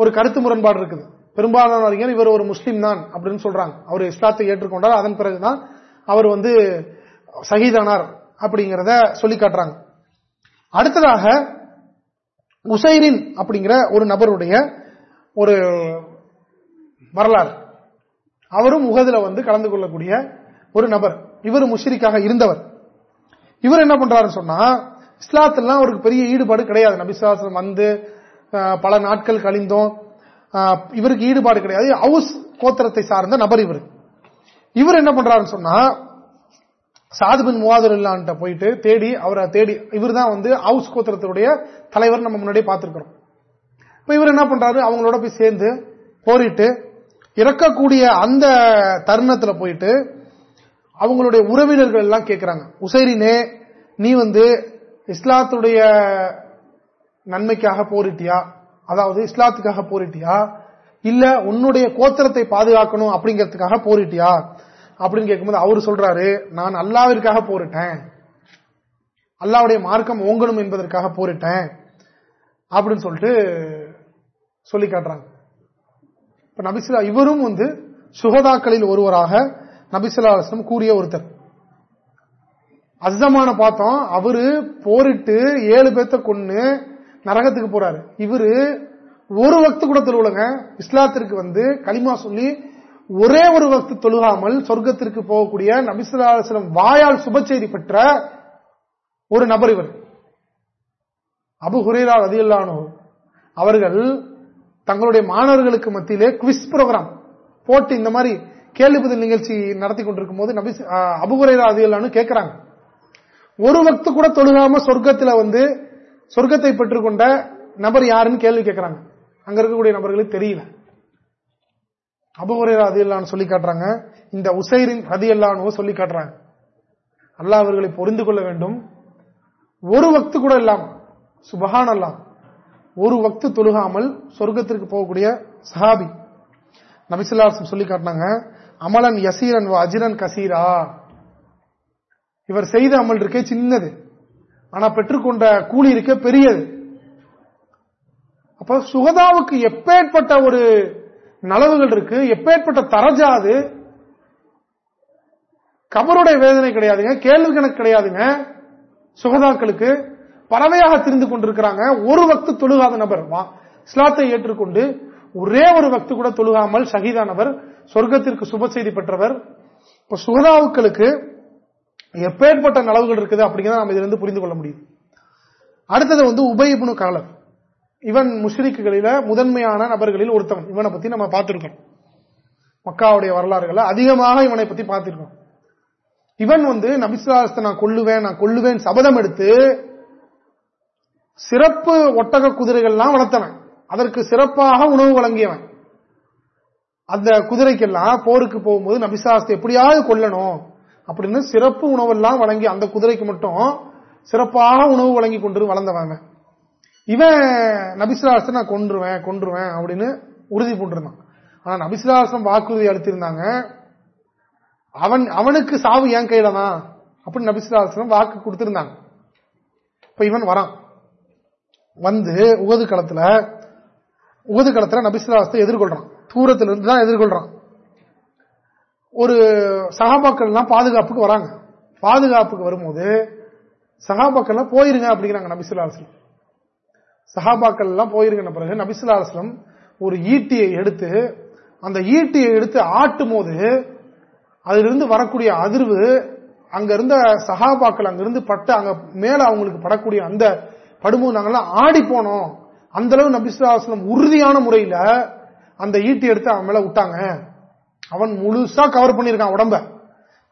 ஒரு கருத்து முரண்பாடு இருக்குது. பெரும்பாலான அறிஞர் இவர் ஒரு முஸ்லீம் தான் அப்படின்னு சொல்றாங்க. அவர் இஸ்லாத்தை ஏற்றுக்கொண்டார். அதன் பிறகுதான் அவர் வந்து சகிதானார் அப்படிங்கிறத சொல்லி காட்டுறாங்க. அடுத்ததாக உசைரின் அப்படிங்கிற ஒரு நபருடைய ஒரு வரலாறு. அவரும் முகதில வந்து கலந்து கொள்ளக்கூடிய ஒரு நபர். இவர் முஷிரிக்காக இருந்தவர். இவர் என்ன பண்றாருன்னு சொன்னா இஸ்லாத்திலாம் அவருக்கு பெரிய ஈடுபாடு கிடையாது. நபிசுவாசம் வந்து பல நாட்கள் கழிந்தோம். இவருக்கு ஈடுபாடு கிடையாது. ஹவுஸ் கோத்திரத்தை சார்ந்த நபர் இவர். இவர் என்ன பண்றாருன்னு சொன்னா சாதுபின் முவாதர் இல்லான்ட்ட போயிட்டு தேடி அவரை தேடி இவர் தான் வந்து ஹவுஸ் கோத்திரத்துடைய தலைவர் நம்ம முன்னாடியே பார்த்திருக்கிறோம். இப்ப இவர் என்ன பண்றாரு? அவங்களோட போய் சேர்ந்து போரிட்டு இறக்கக்கூடிய அந்த தருணத்துல போயிட்டு அவங்களுடைய உறவினர்கள் எல்லாம் கேட்கிறாங்க உசைரினே நீ வந்து இஸ்லாத்துடைய நன்மைக்காக போரிட்டியா? அதாவது இஸ்லாத்துக்காக போரிட்டியா? இல்ல உன்னுடைய கோத்திரத்தை பாதுகாக்கணும் அப்படிங்கறதுக்காக போரிட்டியா? அப்படின்னு கேட்கும்போது அவரு சொல்றாரு நான் அல்லாவிற்காக போரிட்டேன். அல்லாவுடைய மார்க்கம் ஓங்கணும் என்பதற்காக போரிட்டேன். அப்படின்னு சொல்லிட்டு சொல்லி காட்டுறாங்க. இப்ப நபிசுல்லா இவரும் வந்து சுகதாக்களில் ஒருவராக நபிசுல்லா கூறிய ஒருத்தர். அஸ்தமான பார்த்தோம் அவரு போரிட்டு ஏழு பேர்த்த கொண்டு நரகத்துக்கு போறாரு. இவரு ஒரு வக்து கூட தொழுவுலங்க. இஸ்லாத்திற்கு வந்து களிமா சொல்லி ஒரே ஒரு வக்து தொழுகாமல் சொர்க்கத்திற்கு போகக்கூடிய நபிசுல்லாஸ்லம் வாயால் சுப செய்தி பெற்ற ஒரு நபர் இவர். அபு ஹுரேரா ரதியுல்லானோ அவர்கள் தங்களுடைய மாணவர்களுக்கு மத்தியிலே குவிஸ் ப்ரோக்ராம் போட்டு இந்த மாதிரி கேள்வி பதில் நிகழ்ச்சி நடத்தி கொண்டிருக்கும் போது நபி அபுகுரைரா அதிகளான்னு கேட்கிறாங்க ஒரு வக்து கூட தொழுகாம சொர்க்கத்தில் வந்து சொர்க்கத்தை பெற்றுக்கொண்ட நபர் யாருன்னு கேள்வி கேட்கிறாங்க அங்க இருக்கக்கூடிய நபர்களுக்கு தெரியல. அது இல்லான்னு சொல்லி காட்டுறாங்க. இந்த உசைரின் ரதியல்லானோ சொல்லி காட்டுறாங்க. அல்லாஹ் அவர்களை பொருந்து கொள்ள வேண்டும். ஒரு வக்து கூட இல்லாம சுபஹான் அல்லாம் ஒரு வக்து தொழுகாமல் சொர்க்கத்திற்கு போகக்கூடிய சஹாபி நபிசுல்லாசம் சொல்லி காட்டினாங்க அமலன் யசீரன் அஜிரன் கசீரா. இவர் செய்த அமல் இருக்கே சின்னது. ஆனா பெற்றுக்கொண்ட கூலி இருக்க பெரியது. அப்ப சுகதாவுக்கு எப்பேற்பட்ட ஒரு நலவுகள் இருக்கு எப்பேற்பட்ட தரஜா அது? கபருடைய வேதனை கிடையாதுங்க கேள்வி கணக்கு கிடையாதுங்க. சுகதாக்களுக்கு பறவையாக திரிந்து கொண்டிருக்கிறாங்க. ஒரு வக்து தொழுகாத நபர் இஸ்லாத்தை ஏற்றுக்கொண்டு ஒரே ஒரு வக்து கூட தொழுகாமல் ஷஹீதானவர் சொர்க்கத்திற்கு சுப செய்தி பெற்றவர். இப்ப சுகதாவுக்களுக்கு எப்பேற்பட்ட நலவுகள் இருக்குது அப்படிங்கிறத நம்ம இதிலிருந்து புரிந்து கொள்ள முடியும் அடுத்தது வந்து உபயபுனு காலம் இவன் முஷ்ரிக்குகளில முதன்மையான நபர்களில் ஒருத்தவன் இவனை பத்தி நம்ம பார்த்திருக்கோம். மக்காவுடைய வரலாறுகளை அதிகமாக இவனை பத்தி பார்த்திருக்கோம். இவன் வந்து நபிசுலாசத்தை நான் கொள்ளுவேன் நான் கொள்ளுவேன் சபதம் எடுத்து சிறப்பு ஒட்டக குதிரைகள்லாம் வளர்த்தவன். அதற்கு சிறப்பாக உணவு வழங்கியவன். அந்த குதிரைக்கெல்லாம் போருக்கு போகும்போது நபிசாஸ்தை எப்படியாவது கொல்லணும். அப்படின்னு சிறப்பு உணவெல்லாம் வழங்கி அந்த குதிரைக்கு மட்டும் சிறப்பாக உணவு வழங்கி கொண்டு வளர்ந்தவாங்க இவன் நபிசுலாசத்தை நான் கொன்றுவேன் கொன்றுவேன் அப்படின்னு உறுதி பூண்டிருந்தான். ஆனா நபிசிலாசன் வாக்குறுதி அளித்திருந்தாங்க அவன் அவனுக்கு சாவு ஏன் கையில தான் அப்படின்னு நபிசிலாசனம் வாக்கு கொடுத்திருந்தாங்க. இப்ப இவன் வரான். வந்து உகது களத்துல உகது களத்துல நபிசிலாசத்தை எதிர்கொள்றான். தூரத்திலிருந்து தான் எதிர்கொள்றான். ஒரு சகாபாக்கள் எல்லாம் பாதுகாப்புக்கு வராங்க. பாதுகாப்புக்கு வரும்போது சகாபாக்கள் எல்லாம் போயிருங்க அப்படிங்கிறாங்க நபிசுல்லாஸ்லம் சகாபாக்கள் எல்லாம் போயிருங்க பிறகு நபிசுல்லாஸ்லம் ஒரு ஈட்டியை எடுத்து அந்த ஈட்டியை எடுத்து ஆட்டும் போது அதிலிருந்து வரக்கூடிய அதிர்வு அங்க இருந்த சகாபாக்கள் அங்கிருந்து பட்டு அங்க மேல அவங்களுக்கு படக்கூடிய அந்த படும்போது நாங்கெல்லாம் ஆடி போனோம். அந்த அளவு நபிசுல்லாஸ்லம் உறுதியான முறையில அந்த ஈட்டி எடுத்து அவன் மேல விட்டாங்க. அவன் முழுசா கவர் பண்ணிருக்கான் உடம்ப.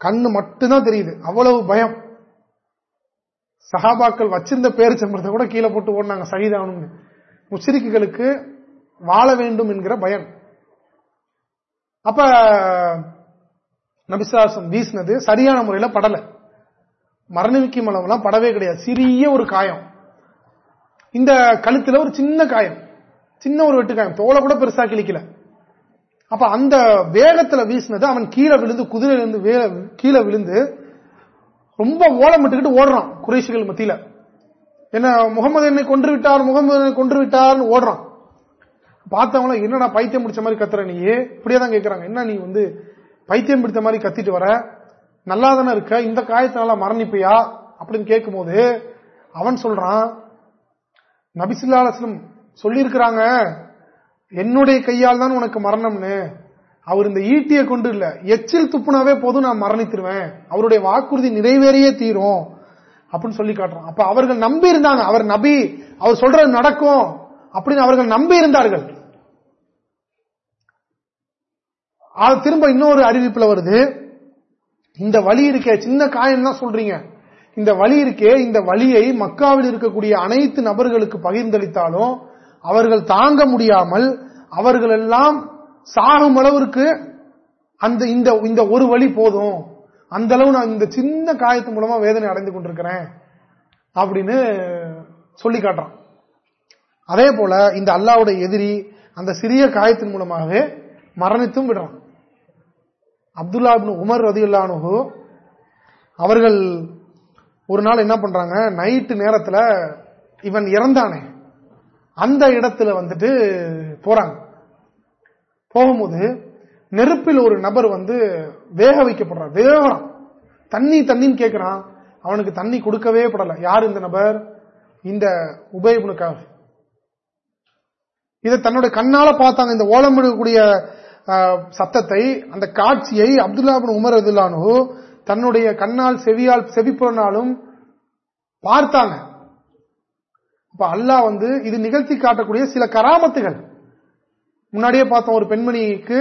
கண்ணு மட்டும்தான் தெரியுது. அவ்வளவு பயம். சகாபாக்கள் வச்சிருந்த பேரிச்சம்பரத்தை கூட கீழே போட்டு ஓடினாங்க. சகிதானுங்க. முச்சிரிக்குகளுக்கு வாழ வேண்டும் என்கிற பயம். அப்ப நபிசாசம் வீசினது சரியான முறையில் படல. மரணிக்கு மலம்லாம் படவே கிடையாது. சிறிய ஒரு காயம். இந்த கழுத்துல ஒரு சின்ன காயம். சின்ன ஒரு வெட்டு காயம் தோலை கூட பெருசா கிழிக்கல. அப்ப அந்த வேகத்துல வீசினது அவன் கீழே விழுந்து குதிரையிலிருந்து கீழே விழுந்து ரொம்ப ஓலமிட்டுக்கிட்டு ஓடுறான் குறைசிகள் மத்தியில. என்ன முகமது என்னை கொன்று விட்டார் முகமது என்னை கொன்று விட்டார்னு ஓடுறான். பார்த்தவங்கள என்னடா பைத்தியம் பிடிச்ச மாதிரி கத்துற நீ? இப்படியே தான் கேட்கறாங்க என்ன நீ வந்து பைத்தியம் பிடித்த மாதிரி கத்திட்டு வர? நல்லா தானே இருக்க? இந்த காயத்தினால மரணிப்பியா? அப்படின்னு கேட்கும்போது அவன் சொல்றான் நபிசுல்லாஸ்லம் சொல்லியிருக்கிறாங்க. என்னுடைய கையால் தான் உனக்கு மரணம்னு. அவர் இந்த ஈட்டியை கொண்டு இல்ல. எச்சில் துப்புனாவே போதும் நான் மரணித்திருவேன். அவருடைய வாக்குறுதி நிறைவேறியே தீரும். அப்படின்னு சொல்லி காட்டுறான். அப்ப அவர்கள் நம்பி இருந்தாங்க. அவர் நபி அவர் சொல்றது நடக்கும் அப்படின்னு அவர்கள் நம்பி இருந்தார்கள். திரும்ப இன்னொரு அறிவிப்புல வருது. இந்த வழி இருக்கே சின்ன காயம் தான் சொல்றீங்க. இந்த வழி இருக்கே இந்த வழியை மக்காவில் இருக்கக்கூடிய அனைத்து நபர்களுக்கு பகிர்ந்தளித்தாலும் அவர்கள் தாங்க முடியாமல் அவர்கள் எல்லாம் சாகும் அளவிற்கு அந்த இந்த இந்த ஒரு வழி போதும். அந்த அளவு நான் இந்த சின்ன காயத்து மூலமா வேதனை அடைந்து கொண்டிருக்கிறேன் அப்படின்னு சொல்லி காட்டுறான். அதே போல இந்த அல்லாவுடைய எதிரி அந்த சிறிய காயத்தின் மூலமாகவே மரணித்தும் விடுறான். அப்துல்லா உமர் ரதியுல்லானு அவர்கள் ஒரு நாள் என்ன பண்றாங்க? நைட்டு நேரத்தில் இவன் இறந்தானே. அந்த இடத்துல வந்துட்டு போறாங்க. போகும்போது நெருப்பில் ஒரு நபர் வந்து வேக வைக்கப்படுறான் வேகம். தண்ணி தண்ணின்னு கேட்கிறான் அவனுக்கு தண்ணி கொடுக்கவே படல. யார் இந்த நபர்? இந்த உபயபுனுக்காக இதை தன்னோட கண்ணால பார்த்தாங்க. இந்த ஓலம் விடக்கூடிய சத்தத்தை அந்த காட்சியை அப்துல்லாபின் உமர் அதுல்லானு தன்னுடைய கண்ணால் செவியால் செவிப்பனாலும் பார்த்தாங்க. அப்ப அல்லாஹ் வந்து இது நிகழ்த்தி காட்டக்கூடிய சில கராமத்துகள். முன்னாடியே பார்த்தோம் ஒரு பெண்மணிக்கு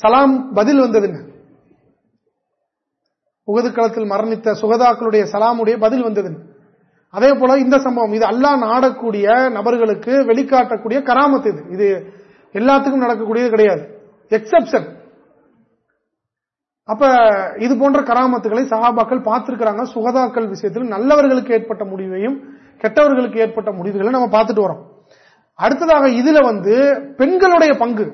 சலாம் பதில் வந்ததுங்க. உகதுக்களத்தில் மரணித்த சுகதாக்களுடைய சலாமுடைய பதில் வந்ததுன்னு அதே போல இந்த சம்பவம் இது அல்லா நாடக்கூடிய நபர்களுக்கு வெளிக்காட்டக்கூடிய கராமத்து இது. இது எல்லாத்துக்கும் நடக்கக்கூடியது கிடையாது. எக்ஸப்ஷன் அப்ப இது போன்ற கராமத்துகளை சகாபாக்கள் பார்த்திருக்கிறாங்க. சுகதாக்கள் விஷயத்தில் நல்லவர்களுக்கு ஏற்பட்ட முடிவையும் கெட்டவர்களுக்கு ஏற்பட்ட முடிவுகளை நம்ம பார்த்துட்டு வரோம் அடுத்ததாக இதுல வந்து பெண்களுடைய பங்கு.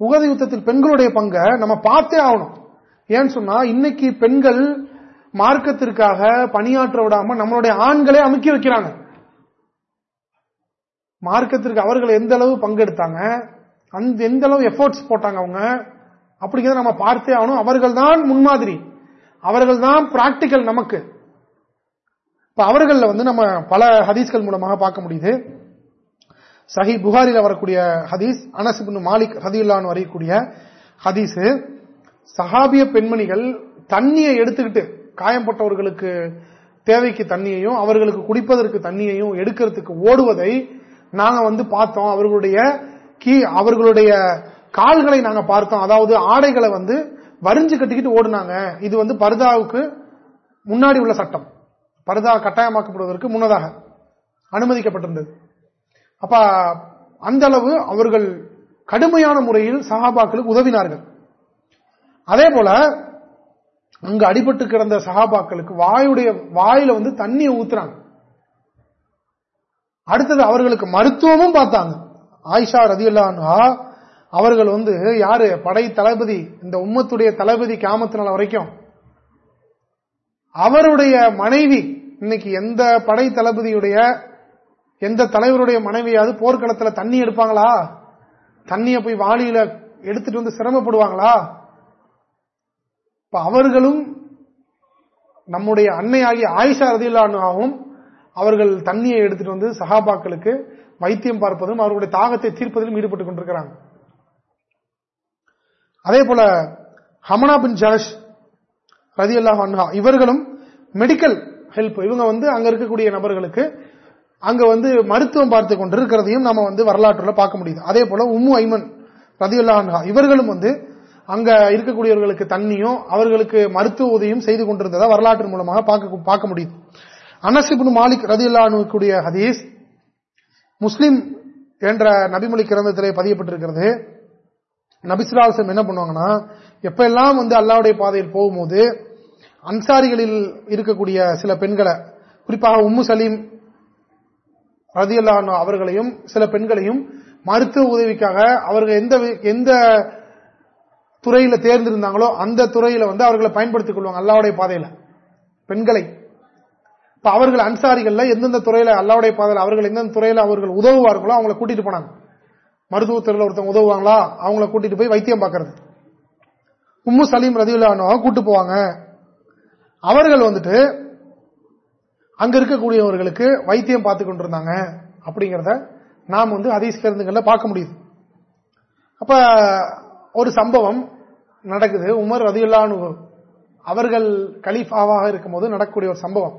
உகத யுத்தத்தில் பெண்களுடைய பங்கை நம்ம பார்த்தே ஆகணும். ஏன்னு சொன்னா இன்னைக்கு பெண்கள் மார்க்கத்திற்காக பணியாற்ற விடாம நம்மளுடைய ஆண்களே அமுக்கி வைக்கிறாங்க. மார்க்கத்திற்கு அவர்கள் எந்த அளவு பங்கெடுத்தாங்க அந்த எந்த அளவு எஃபோர்ட்ஸ் போட்டாங்க அவங்க அப்படிங்கிறத நம்ம பார்த்தே ஆகணும். அவர்கள் தான் முன்மாதிரி. அவர்கள் தான் பிராக்டிக்கல் நமக்கு. இப்ப அவர்கள் வந்து நம்ம பல ஹதீஸ்கள் மூலமாக பார்க்க முடியுது. சஹி புகாரில் வரக்கூடிய ஹதீஸ் அனசிபின் மாலிக் ஹதியுல்லான் வரையக்கூடிய ஹதீஸ். சஹாபிய பெண்மணிகள் தண்ணியை எடுத்துக்கிட்டு காயம்பட்டவர்களுக்கு தேவைக்கு தண்ணியையும் அவர்களுக்கு குடிப்பதற்கு தண்ணியையும் எடுக்கிறதுக்கு ஓடுவதை நாங்க வந்து பார்த்தோம். அவர்களுடைய கீ அவர்களுடைய கால்களை நாங்க பார்த்தோம். அதாவது ஆடைகளை வந்து வரிஞ்சு கட்டிக்கிட்டு ஓடுனாங்க. இது வந்து பர்தாவுக்கு முன்னாடி உள்ள சட்டம். பர்தா கட்டாயமாக்கப்படுவதற்கு முன்னதாக அனுமதிக்கப்பட்டிருந்தது. அப்ப அந்த அளவு அவர்கள் கடுமையான முறையில் சகாபாக்களுக்கு உதவினார்கள். அதே போல அங்கு அடிபட்டு கிடந்த சகாபாக்களுக்கு வாயுடைய வாயில வந்து தண்ணியை ஊத்துறாங்க அடுத்தது அவர்களுக்கு மருத்துவமும் பார்த்தாங்க. ஆயிஷா ரதியுல்லா அவர்கள் வந்து யாரு படை தளபதி இந்த உம்மத்துடைய தளபதி காமத்தினால வரைக்கும் அவருடைய மனைவி இன்னைக்கு எந்த படை தளபதியுடைய எந்த தலைவருடைய மனைவியாவது போர்க்களத்தில் தண்ணி எடுப்பாங்களா? தண்ணிய போய் வாளியில எடுத்துட்டு வந்து சிரமப்படுவாங்களா? இப்ப அவர்களும் நம்முடைய அன்னையாகிய ஆயிஷா ரதில்லானும் அவர்கள் தண்ணியை எடுத்துட்டு வந்து சகாபாக்களுக்கு வைத்தியம் பார்ப்பதும் அவர்களுடைய தாகத்தை தீர்ப்பதிலும் ஈடுபட்டுக் கொண்டிருக்கிறாங்க. அதே போல ஹமனா பின் ஜாஷ் ரதி அல்லாஹ் இவர்களும் மெடிக்கல் ஹெல்ப் இவங்க வந்து அங்க இருக்கக்கூடிய நபர்களுக்கு அங்க வந்து மருத்துவம் பார்த்து கொண்டிருக்கிறதையும் நம்ம வந்து வரலாற்றுல பார்க்க முடியுது. அதே போல உம்மு ஐமன் ரதியுல்லா இவர்களும் வந்து அங்க இருக்கக்கூடியவர்களுக்கு தண்ணியும் அவர்களுக்கு மருத்துவ உதவியும் செய்து கொண்டிருந்ததா வரலாற்று மூலமாக பார்க்க முடியுது. அனசிபுன் மாலிக் ரதியுல்லானுக்குடைய ஹதீஸ் முஸ்லிம் என்ற நபிமொழி கிரந்தத்திலே பதியப்பட்டிருக்கிறது. நபிசுலாசம் என்ன பண்ணுவாங்கன்னா எப்பெல்லாம் வந்து அல்லாவுடைய பாதையில் போகும்போது அன்சாரிகளில் இருக்கக்கூடிய சில பெண்களை குறிப்பாக உம்மு சலீம் ரதியல்லா அவர்களையும் சில பெண்களையும் மருத்துவ உதவிக்காக அவர்கள் எந்த எந்த துறையில தேர்ந்திருந்தாங்களோ அந்த துறையில வந்து அவர்களை பயன்படுத்திக் கொள்வாங்க அல்லாவுடைய பாதையில. பெண்களை. இப்ப அவர்கள் அன்சாரிகள்ல எந்தெந்த துறையில அல்லாவுடைய பாதையில் அவர்கள் எந்தெந்த துறையில அவர்கள் உதவுவார்களோ அவங்களை கூட்டிட்டு போனாங்க. மருத்துவத்துறையில ஒருத்தவங்க உதவுவாங்களா அவங்கள கூட்டிட்டு போய் வைத்தியம் பாக்குறது உம்மு சலீம் ரதியுல்லானோ கூட்டு போவாங்க. அவர்கள் வந்துட்டு அங்க இருக்கக்கூடியவர்களுக்கு வைத்தியம் பார்த்து கொண்டிருந்தாங்க. அப்படிங்கறத நாம் வந்து ஹதீஸ் பேருந்துகள்ல பார்க்க முடியுது. அப்ப ஒரு சம்பவம் நடக்குது. உமர் ரதியுல்லானு அவர்கள் கலீஃபாவாக இருக்கும்போது நடக்கக்கூடிய ஒரு சம்பவம்.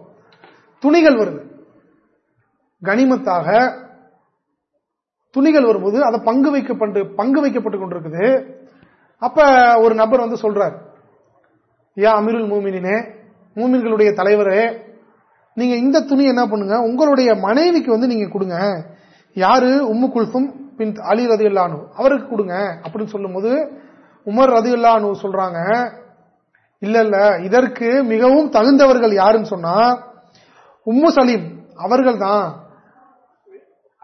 துணிகள் வருது. கனிமத்தாக துணிகள் வரும்போது அதை பங்கு வைக்கப்பட்டு பங்கு வைக்கப்பட்டு கொண்டிருக்குது. அப்ப ஒரு நபர் வந்து சொல்றார் யா அமிருல் மூமினே மூமின்களுடைய தலைவரே நீங்க இந்த துணி என்ன பண்ணுங்க உங்களுடைய மனைவிக்கு வந்து நீங்க கொடுங்க. யாரு? உம்மு குல்சும் பின் அலி ரதி அல்லானு அவருக்கு கொடுங்க. அப்படின்னு சொல்லும் போது உமர் ரதி அல்லானு சொல்றாங்க இல்ல இல்ல இதற்கு மிகவும் தகுந்தவர்கள் யாருன்னு சொன்னா உம்மு சலீம் அவர்கள் தான்.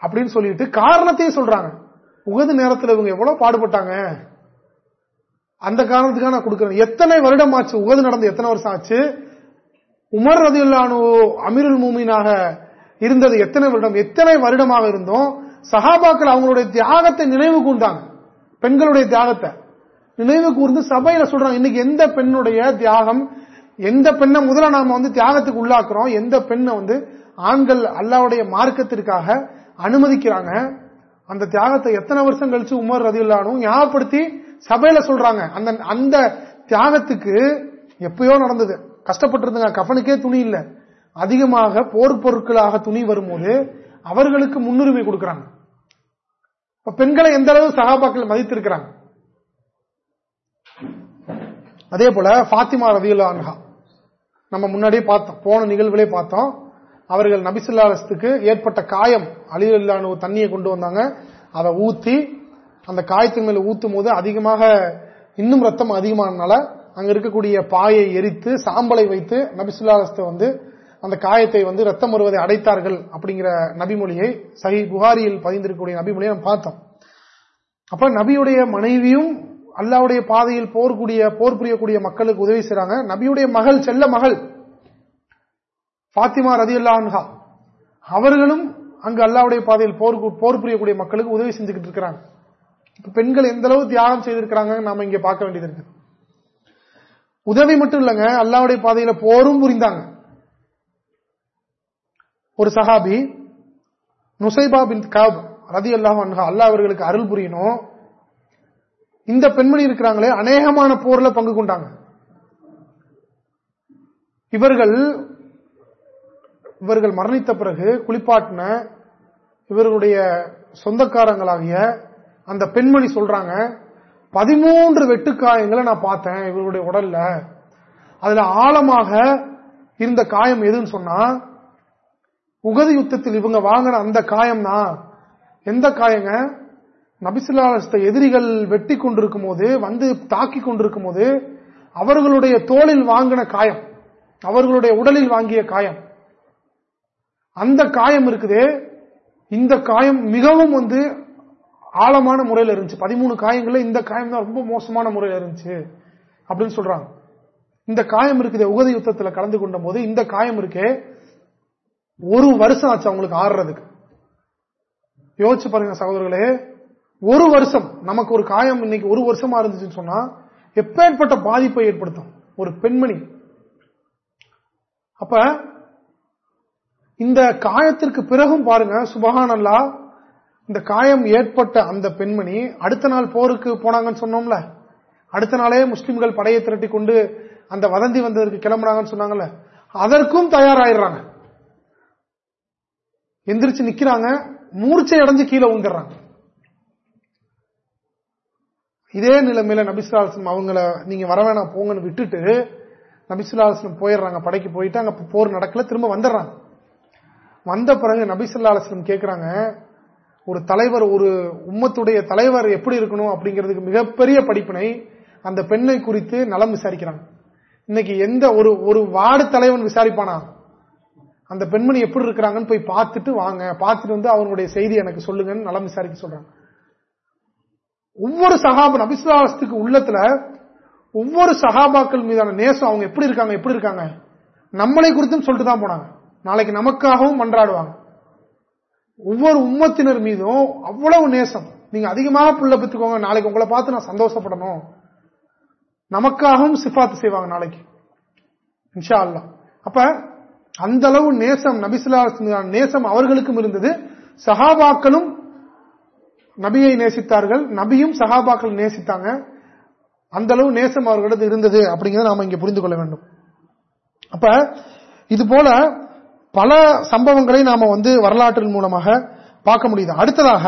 அப்படின்னு சொல்லிட்டு காரணத்தையும் சொல்றாங்க. உகது நேரத்தில் இவங்க எவ்வளவு பாடுபட்டாங்க? அந்த காரணத்துக்காக நான் கொடுக்கிறேன். எத்தனை வருடம் ஆச்சு? உகது நடந்து எத்தனை வருஷம் ஆச்சு? உமர் ரதியுல்லானோ அமீருல் மூமீனாக இருந்தது எத்தனை வருடம்? எத்தனை வருடமாக இருந்தோம்? சஹாபாக்கள் அவங்களுடைய தியாகத்தை நினைவு கூர்ந்தாங்க. பெண்களுடைய தியாகத்தை. நினைவு கூர்ந்து சபையில சொல்றாங்க இன்னைக்கு எந்த பெண்ணுடைய தியாகம் எந்த பெண்ணை முதல்ல நாம வந்து தியாகத்துக்கு உள்ளாக்குறோம்? எந்த பெண்ணை வந்து ஆண்கள் அல்லாவுடைய மார்க்கத்திற்காக அனுமதிக்கிறாங்க? அந்த தியாகத்தை எத்தனை வருஷம் கழிச்சு உமர் ரதியுல்லானும் ஞாபகப்படுத்தி சபையில சொல்றாங்க. அந்த அந்த தியாகத்துக்கு எப்பயோ நடந்தது. கஷ்டப்பட்டிருந்தாங்க. கஃபனுக்கே துணி இல்ல. அதிகமாக போர் பொருட்களாக துணி வரும்போது அவர்களுக்கு முன்னுரிமை கொடுக்கிறாங்க. பெண்களை எந்த அளவு சகாபாக்கள் மதித்திருக்கிறாங்க? அதே போல பாத்திமா ரவியுல்லா அன்ஹா. நம்ம முன்னாடியே பார்த்தோம். போன நிகழ்வுகளே பார்த்தோம். அவர்கள் நபிசுல்லாஸ்துக்கு ஏற்பட்ட காயம் அழிவில்லான தண்ணியை கொண்டு வந்தாங்க. அதை ஊத்தி அந்த காயத்தின் மேல ஊத்தும் போது அதிகமாக இன்னும் ரத்தம் அதிகமானனால அங்க இருக்கக்கூடிய பாயை எரித்து சாம்பலை வைத்து நபிசுல்லாஸ்த வந்து அந்த காயத்தை வந்து ரத்தம் வருவதை அடைத்தார்கள் அப்படிங்கிற நபிமொழியை சஹி புகாரியில் பதிந்திருக்கக்கூடிய நபிமொழியை நம்ம பார்த்தோம். அப்ப நபியுடைய மனைவியும் அல்லாவுடைய பாதையில் போர் கூடிய போர் புரியக்கூடிய மக்களுக்கு உதவி செய்றாங்க. நபியுடைய மகள் செல்ல மகள் பாத்திமா ரதி அன்ஹா அவர்களும் அங்கு அல்லாவுடைய பாதையில் போர் போர் புரியக்கூடிய மக்களுக்கு உதவி செஞ்சுக்கிட்டு இருக்கிறாங்க. இப்ப பெண்கள் எந்த அளவு தியாகம் செய்திருக்கிறாங்க நாம இங்க பார்க்க வேண்டியது இருக்கு. உதவி மட்டும் இல்லைங்க அல்லாவுடைய பாதையில போரும் புரிந்தாங்க. ஒரு சஹாபி நுசைபா பின் காப் ரதி அல்லாஹ் அன்ஹா அல்லாஹ் அவர்களுக்கு அருள் புரியணும். இந்த பெண்மணி இருக்கிறாங்களே அநேகமான போர்ல பங்கு கொண்டாங்க. இவர்கள் இவர்கள் மரணித்த பிறகு குளிப்பாட்டின இவர்களுடைய சொந்தக்காரங்களாகிய அந்த பெண்மணி சொல்றாங்க பதிமூன்று வெட்டுக்காயங்களை நான் பார்த்தேன் இவருடைய உடல்ல. அதுல ஆழமாக இருந்த காயம் எதுன்னு சொன்னா உகதி யுத்தத்தில் இவங்க வாங்கின அந்த காயம் தான் எந்த காயங்க? நபிசுல்லாஸ்த எதிரிகள் வெட்டி கொண்டிருக்கும் போது வந்து தாக்கி கொண்டிருக்கும் போது அவர்களுடைய தோளில் வாங்கின காயம் அவர்களுடைய உடலில் வாங்கிய காயம். அந்த காயம் இருக்குது இந்த காயம் மிகவும் வந்து ஆழமான முறையில் இருந்துச்சு. பதிமூணு காயங்கள்ல இந்த காயம் தான் ரொம்ப மோசமான முறையில் இருந்துச்சு அப்படின்னு சொல்றாங்க. இந்த காயம் இருக்குது உகதி யுத்தத்தில் கலந்து கொண்ட போது இந்த காயம் இருக்கே ஒரு வருஷம் ஆச்சு அவங்களுக்கு ஆடுறதுக்கு யோசிச்சு பாருங்க சகோதரர்களே ஒரு வருஷம் நமக்கு ஒரு காயம் இன்னைக்கு ஒரு வருஷமா இருந்துச்சுன்னு சொன்னா எப்பேற்பட்ட பாதிப்பை ஏற்படுத்தும்? ஒரு பெண்மணி. அப்ப இந்த காயத்திற்கு பிறகும் பாருங்க சுபகான் அல்லா இந்த காயம் ஏற்பட்ட அந்த பெண்மணி அடுத்த நாள் போருக்கு போனாங்கன்னு சொன்னோம்ல. அடுத்த நாளே முஸ்லிம்கள் படையை திரட்டி கொண்டு அந்த வதந்தி வந்ததற்கு கிளம்புறாங்கன்னு சொன்னாங்கல்ல. அதற்கும் தயாராயிடுறாங்க. எந்திரிச்சு நிக்கிறாங்க. மூர்ச்சை அடைஞ்சு கீழே உந்துடுறாங்க இதே நிலைமையில நபிசுலாசனம் அவங்கள நீங்க வர வேணாம் போங்கன்னு விட்டுட்டு நபிசுல்லாஸ்லம் போயிடுறாங்க. படைக்கு போயிட்டு அங்க போர் நடக்கல திரும்ப வந்துடுறாங்க. வந்த பிறகு நபிசுல்லாஸ்லம் கேட்கிறாங்க ஒரு தலைவர் ஒரு உம்மத்துடைய தலைவர் எப்படி இருக்கணும் அப்படிங்கிறதுக்கு மிகப்பெரிய படிப்பினை அந்த பெண்ணை குறித்து நலம் விசாரிக்கிறாங்க. இன்னைக்கு எந்த ஒரு ஒரு வார்டு தலைவன் விசாரிப்பானா? அந்த பெண்மணி எப்படி இருக்கிறாங்கன்னு போய் பார்த்துட்டு வாங்க. பார்த்துட்டு வந்து அவங்களுடைய செய்தி எனக்கு சொல்லுங்கன்னு நலம் விசாரிக்க சொல்றாங்க. ஒவ்வொரு சகாபன் அபிசுவாசத்துக்கு உள்ளத்துல ஒவ்வொரு சகாபாக்கள் மீதான நேசம் அவங்க எப்படி இருக்காங்க எப்படி இருக்காங்க? நம்மளை குறித்தும் சொல்லிட்டு தான் போனாங்க. நாளைக்கு நமக்காகவும் மன்றாடுவாங்க. ஒவ்வொரு உம்மத்தினர் மீதும் அவ்வளவு நேசம். நீங்க அதிகமாக புள்ள பெற்றுக்கோங்க நாளைக்கு உங்களை பார்த்து நான் சந்தோஷப்படணும். நமக்காகவும் சிபாத்து செய்வாங்க நாளைக்கு. இன்ஷா அல்லா அப்ப அந்த அளவு நேசம் நபிசுல்லா நேசம் அவர்களுக்கும் இருந்தது. சஹாபாக்களும் நபியை நேசித்தார்கள் நபியும் சஹாபாக்கள் நேசித்தாங்க. அந்த அளவு நேசம் அவர்களிடம் இருந்தது அப்படிங்கறத நாம இங்க புரிந்து கொள்ள வேண்டும். அப்ப இது போல பல சம்பவங்களை நாம வந்து வரலாற்றின் மூலமாக பார்க்க முடியுது. அடுத்ததாக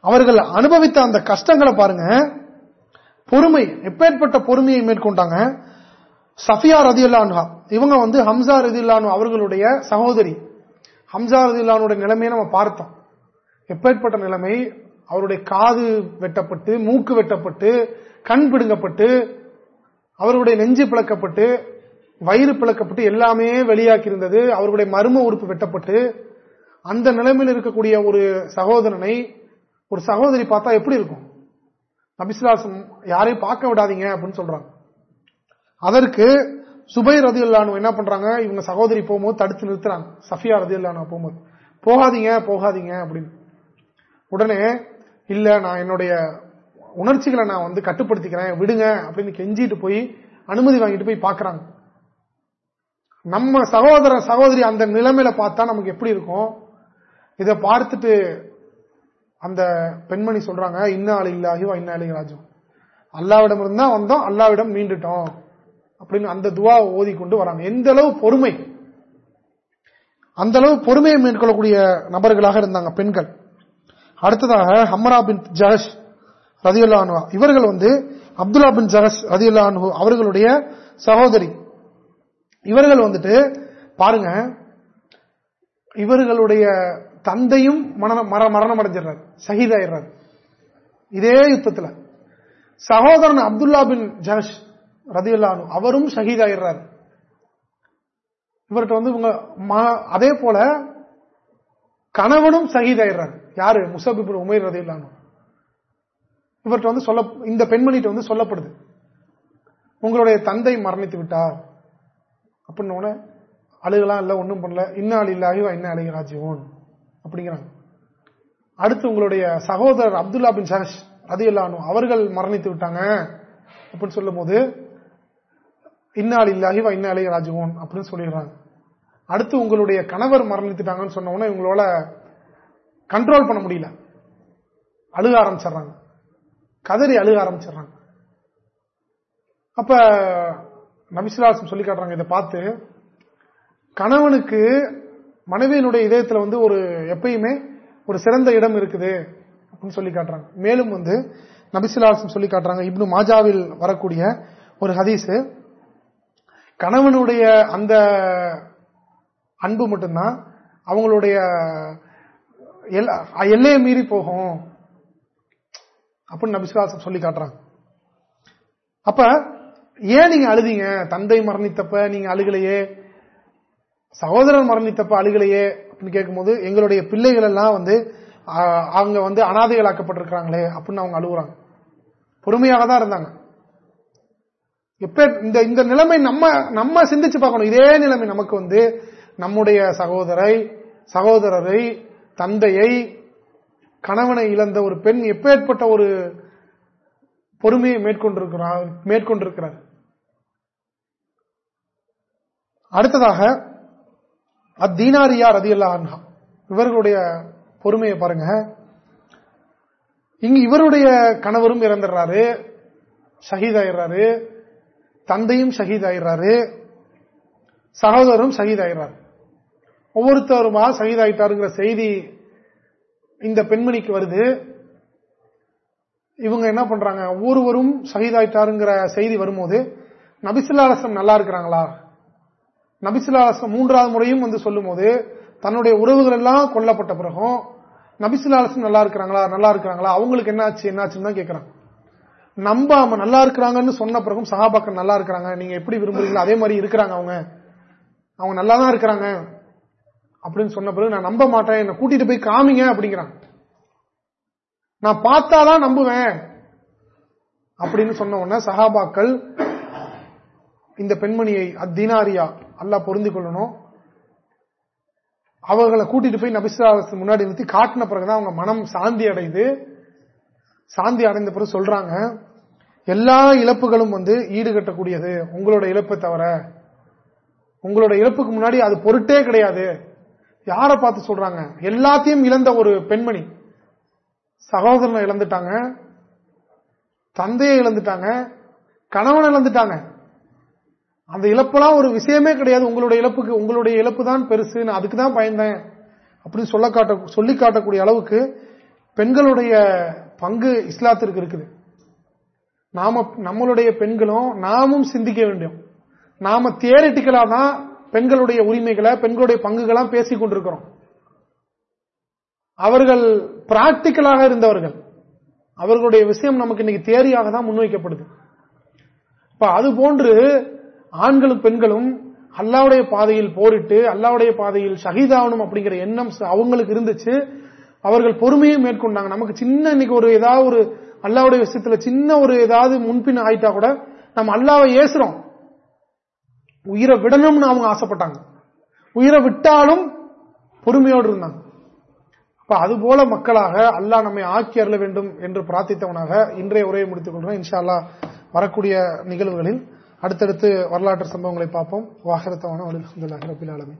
அவர்கள் அனுபவித்த அந்த கஷ்டங்களை பாருங்க. பொறுமை எப்பேற்பட்ட பொறுமையை மேற்கொண்டாங்க. சஃபியா ரதியுல்லான்ஹா இவங்க வந்து ஹம்சா ரதியுல்லானு அவர்களுடைய சகோதரி. ஹம்சா ரதியுல்லானுடைய நிலைமையை நம்ம பார்த்தோம். எப்பேற்பட்ட நிலைமை? அவருடைய காது வெட்டப்பட்டு மூக்கு வெட்டப்பட்டு கண் பிடுங்கப்பட்டு அவருடைய நெஞ்சு பிளக்கப்பட்டு வயிறு பிளக்கப்பட்டு எல்லாமே வெளியாக்கி இருந்தது அவருடைய மர்ம உறுப்பு வெட்டப்பட்டு அந்த நிலைமையில் இருக்கக்கூடிய ஒரு சகோதரனை ஒரு சகோதரி பார்த்தா எப்படி இருக்கும்? நபிசுலாசம் யாரையும் பார்க்க விடாதீங்க அப்படின்னு சொல்றாங்க. அதற்கு சுபை ரதி இல்லானு என்ன பண்றாங்க? இவங்க சகோதரி போகும்போது தடுத்து நிறுத்துறாங்க. சஃபியா ரதி இல்லானு போகும்போது. போகாதீங்க போகாதீங்க அப்படின்னு. உடனே இல்ல நான் என்னுடைய உணர்ச்சிகளை நான் வந்து கட்டுப்படுத்திக்கிறேன் விடுங்க அப்படின்னு கெஞ்சிட்டு போய் அனுமதி வாங்கிட்டு போய் பாக்குறாங்க நம்ம சகோதர சகோதரி அந்த நிலைமையில பார்த்தா நமக்கு எப்படி இருக்கும்? இதை பார்த்துட்டு அந்த பெண்மணி சொல்றாங்க இன்னாலி இல்லாகியோ இன்னாலி ராஜும் அல்லாவிடம் இருந்தா வந்தோம் அல்லாவிடம் மீண்டுட்டோம் அப்படின்னு அந்த துவா ஓதி கொண்டு வராங்க. எந்த அளவு பொறுமை? அந்த அளவு பொறுமையை மேற்கொள்ளக்கூடிய நபர்களாக இருந்தாங்க பெண்கள். அடுத்ததாக ஹம்மரா பின் ஜஹஷ் ரதியுல்லா அனுவா இவர்கள் வந்து அப்துல்லா பின் ஜஹஷ் ரதியுல்லா அனு அவர்களுடைய சகோதரி. இவர்கள் வந்துட்டு பாருங்க இவர்களுடைய தந்தையும் மரணம் அடைஞ்சிடுறாரு ஷஹீதாயிடுறாரு. இதே யுத்தத்தில். சகோதரன் அப்துல்லா பின் ஜஹஷ் ரதியுல்லானு அவரும் ஷஹீதாயிடுறாரு. இவர்கிட்ட வந்து இவங்க அதே போல கணவனும் சகிதாயிடுறாரு யாரு? முசபிபுர் உமேர் ரதியுல்லானு இவர்கிட்ட வந்து சொல்ல இந்த பெண்மணிட்டு வந்து சொல்லப்படுது. உங்களுடைய தந்தை மரணித்து விட்டார் அப்படின்னு அழுகலாம் இல்லை ஒன்றும் பண்ணல. இன்னால் இல்லாஹி என்ன அழுக ராஜ்யோன் அப்படிங்கிறாங்க. அடுத்து உங்களுடைய சகோதரர் அப்துல்லா பின் ஷஹஷ் ரதியுல்லானு அவர்கள் மரணித்து விட்டாங்க. அப்படின்னு சொல்லும் போது இன்னால் இல்லாகி இன்ன அலைய ராஜுவோன் அப்படின்னு சொல்லிடுறாங்க. அடுத்து உங்களுடைய கணவர் மரணித்துட்டாங்கன்னு சொன்ன உடனே இவங்களோட கண்ட்ரோல் பண்ண முடியல. அழுக ஆரம்பிச்சிடுறாங்க. கதறி அழுக ஆரம்பிச்சிடுறாங்க. அப்ப நபிசுலாசம் சொல்லி காட்டுறாங்க இதை பார்த்து. கணவனுக்கு மனைவியினுடைய இதயத்துல வந்து ஒரு எப்பயுமே ஒரு சிறந்த இடம் இருக்குது அப்படின்னு சொல்லி காட்டுறாங்க மேலும் வந்து நபிசுலாசம் சொல்லி காட்டுறாங்க இப்னு மாஜாவில் வரக்கூடிய ஒரு ஹதீஸ் கணவனுடைய அந்த அன்பு மட்டும்தான் அவங்களுடைய எல்லையை மீறி போகும் அப்படின்னு நபிசுலாசம் சொல்லி காட்டுறாங்க அப்ப ஏன் நீங்க அழுதீங்க? தந்தை மரணித்தப்ப நீங்க அழுகலையே? சகோதரர் மரணித்தப்ப அழுகலையே? அப்படின்னு கேட்கும்போது எங்களுடைய பிள்ளைகள் எல்லாம் வந்து அவங்க வந்து அனாதைகளாக்கப்பட்டிருக்கிறாங்களே அப்படின்னு அவங்க அழுகுறாங்க. பொறுமையாக தான் இருந்தாங்க. எப்ப இந்த இந்த நிலைமை நம்ம நம்ம சிந்திச்சு பார்க்கணும். இதே நிலைமை நமக்கு வந்து நம்முடைய சகோதரை சகோதரரை தந்தையை கணவனை இழந்த ஒரு பெண் எப்பேற்பட்ட ஒரு பொறுமையை மேற்கொண்டிருக்கிறார் மேற்கொண்டிருக்கிறார்? அடுத்ததாக அத்தீனாரியா அன்ஹா. இவர்களுடைய பொறுமையை பாருங்க. இங்கு இவருடைய கணவரும் இறந்துடுறாரு. ஷஹீதாயிடுறாரு. தந்தையும் ஷஹீத் ஆயிடுறாரு சகோதரரும் ஷஹீத் ஆயிடுறாரு ஒவ்வொருத்தருமா ஷஹீதாயிட்டாருங்கிற செய்தி இந்த பெண்மணிக்கு வருது. இவங்க என்ன பண்றாங்க? ஒவ்வொருவரும் ஷஹீதாயிட்டாருங்கிற செய்தி வரும்போது நபிசுல்லாசம் நல்லா இருக்கிறாங்களா? நபிசுல்லாசம் மூன்றாவது முறையும் வந்து சொல்லும் போது தன்னுடைய உறவுகள் எல்லாம் கொல்லப்பட்ட பிறகும் நபிசுல்லாசம் நல்லா இருக்கிறாங்களா? நல்லா இருக்கிறாங்களா? அவங்களுக்கு என்னாச்சு? என்னாச்சுன்னு தான் கேட்கறாங்க நம்பாம நல்லா இருக்கிறாங்கன்னு சொன்ன பிறகும் சகாபாக்கள் நல்லா இருக்கிறாங்க. நீங்க எப்படி விரும்புறீங்களோ அதே மாதிரி இருக்கிறாங்க அவங்க. அவங்க நல்லா தான் இருக்கிறாங்க. அப்படின்னு சொன்ன பிறகு நான் நம்ப மாட்டேன். என்ன கூட்டிட்டு போய் காமிங்க அப்படிங்கிறான் நான் பார்த்தாதான் நம்புவேன். அப்படின்னு சொன்ன உடனே சகாபாக்கள் இந்த பெண்மணியை அத்தினாரியா அல்லா பொருந்தி கொள்ளணும். அவர்களை கூட்டிட்டு போய் நபிசுலாசத்துக்கு முன்னாடி நிறுத்தி காட்டின பிறகுதான் அவங்க மனம் சாந்தி அடைந்து சாந்தி அடைந்த பிறகு சொல்றாங்க எல்லா இழப்புகளும் வந்து ஈடுகட்டக்கூடியது. உங்களோட இழப்பை தவிர உங்களோட இழப்புக்கு முன்னாடி அது பொருட்டே கிடையாது. யார பார்த்து சொல்றாங்க? எல்லாத்தையும் இழந்த ஒரு பெண்மணி. சகோதரனை இழந்துட்டாங்க. தந்தையை இழந்துட்டாங்க. கணவனை இழந்துட்டாங்க. அந்த இழப்பெல்லாம் ஒரு விஷயமே கிடையாது. உங்களுடைய இழப்புக்கு உங்களுடைய இழப்பு தான் பெருசு நான் அதுக்கு தான் பயந்தேன். அப்படின்னு சொல்ல காட்ட சொல்லி காட்டக்கூடிய அளவுக்கு பெண்களுடைய பங்கு இஸ்லாத்திற்கு இருக்குது. நாம நம்மளுடைய பெண்களும் நாமும் சிந்திக்க வேண்டும். நாம தியரிட்டிக்கலா தான் பெண்களுடைய உரிமைகளை பெண்களுடைய பங்குகளாம் பேசிக் கொண்டிருக்கிறோம். அவர்கள் பிராக்டிக்கலாக இருந்தவர்கள். அவர்களுடைய விஷயம் நமக்கு இன்னைக்கு தேரியாக தான் முன்வைக்கப்படுது. இப்ப அது போன்று ஆண்களும் பெண்களும் அல்லாவுடைய பாதையில் போரிட்டு அல்லாவுடைய பாதையில் ஷஹீதாகணும் அப்படிங்கிற எண்ணம் அவங்களுக்கு இருந்துச்சு. அவர்கள் பொறுமையும் மேற்கொண்டாங்க. நமக்கு சின்ன இன்னைக்கு ஒரு ஏதாவது ஒரு அல்லாவுடைய விஷயத்துல சின்ன ஒரு ஏதாவது முன்பின் ஆயிட்டா கூட நம்ம அல்லாவை ஏசுறோம். உயிரை விடணும்னு அவங்க ஆசைப்பட்டாங்க. உயிரை விட்டாலும் பொறுமையோடு இருந்தாங்க. அப்ப அது போல மக்களாக அல்லாஹ் நம்மை ஆக்கி அருள வேண்டும் என்று பிரார்த்தித்தவனாக இன்றைய உரையை முடித்துக் கொள்கிறோம் இன்ஷால்லா வரக்கூடிய நிகழ்வுகளில் அடுத்தடுத்து வரலாற்று சம்பவங்களை பார்ப்போம். வாகரத்தவான அலமதுல்லாஹி ரபில் ஆலமி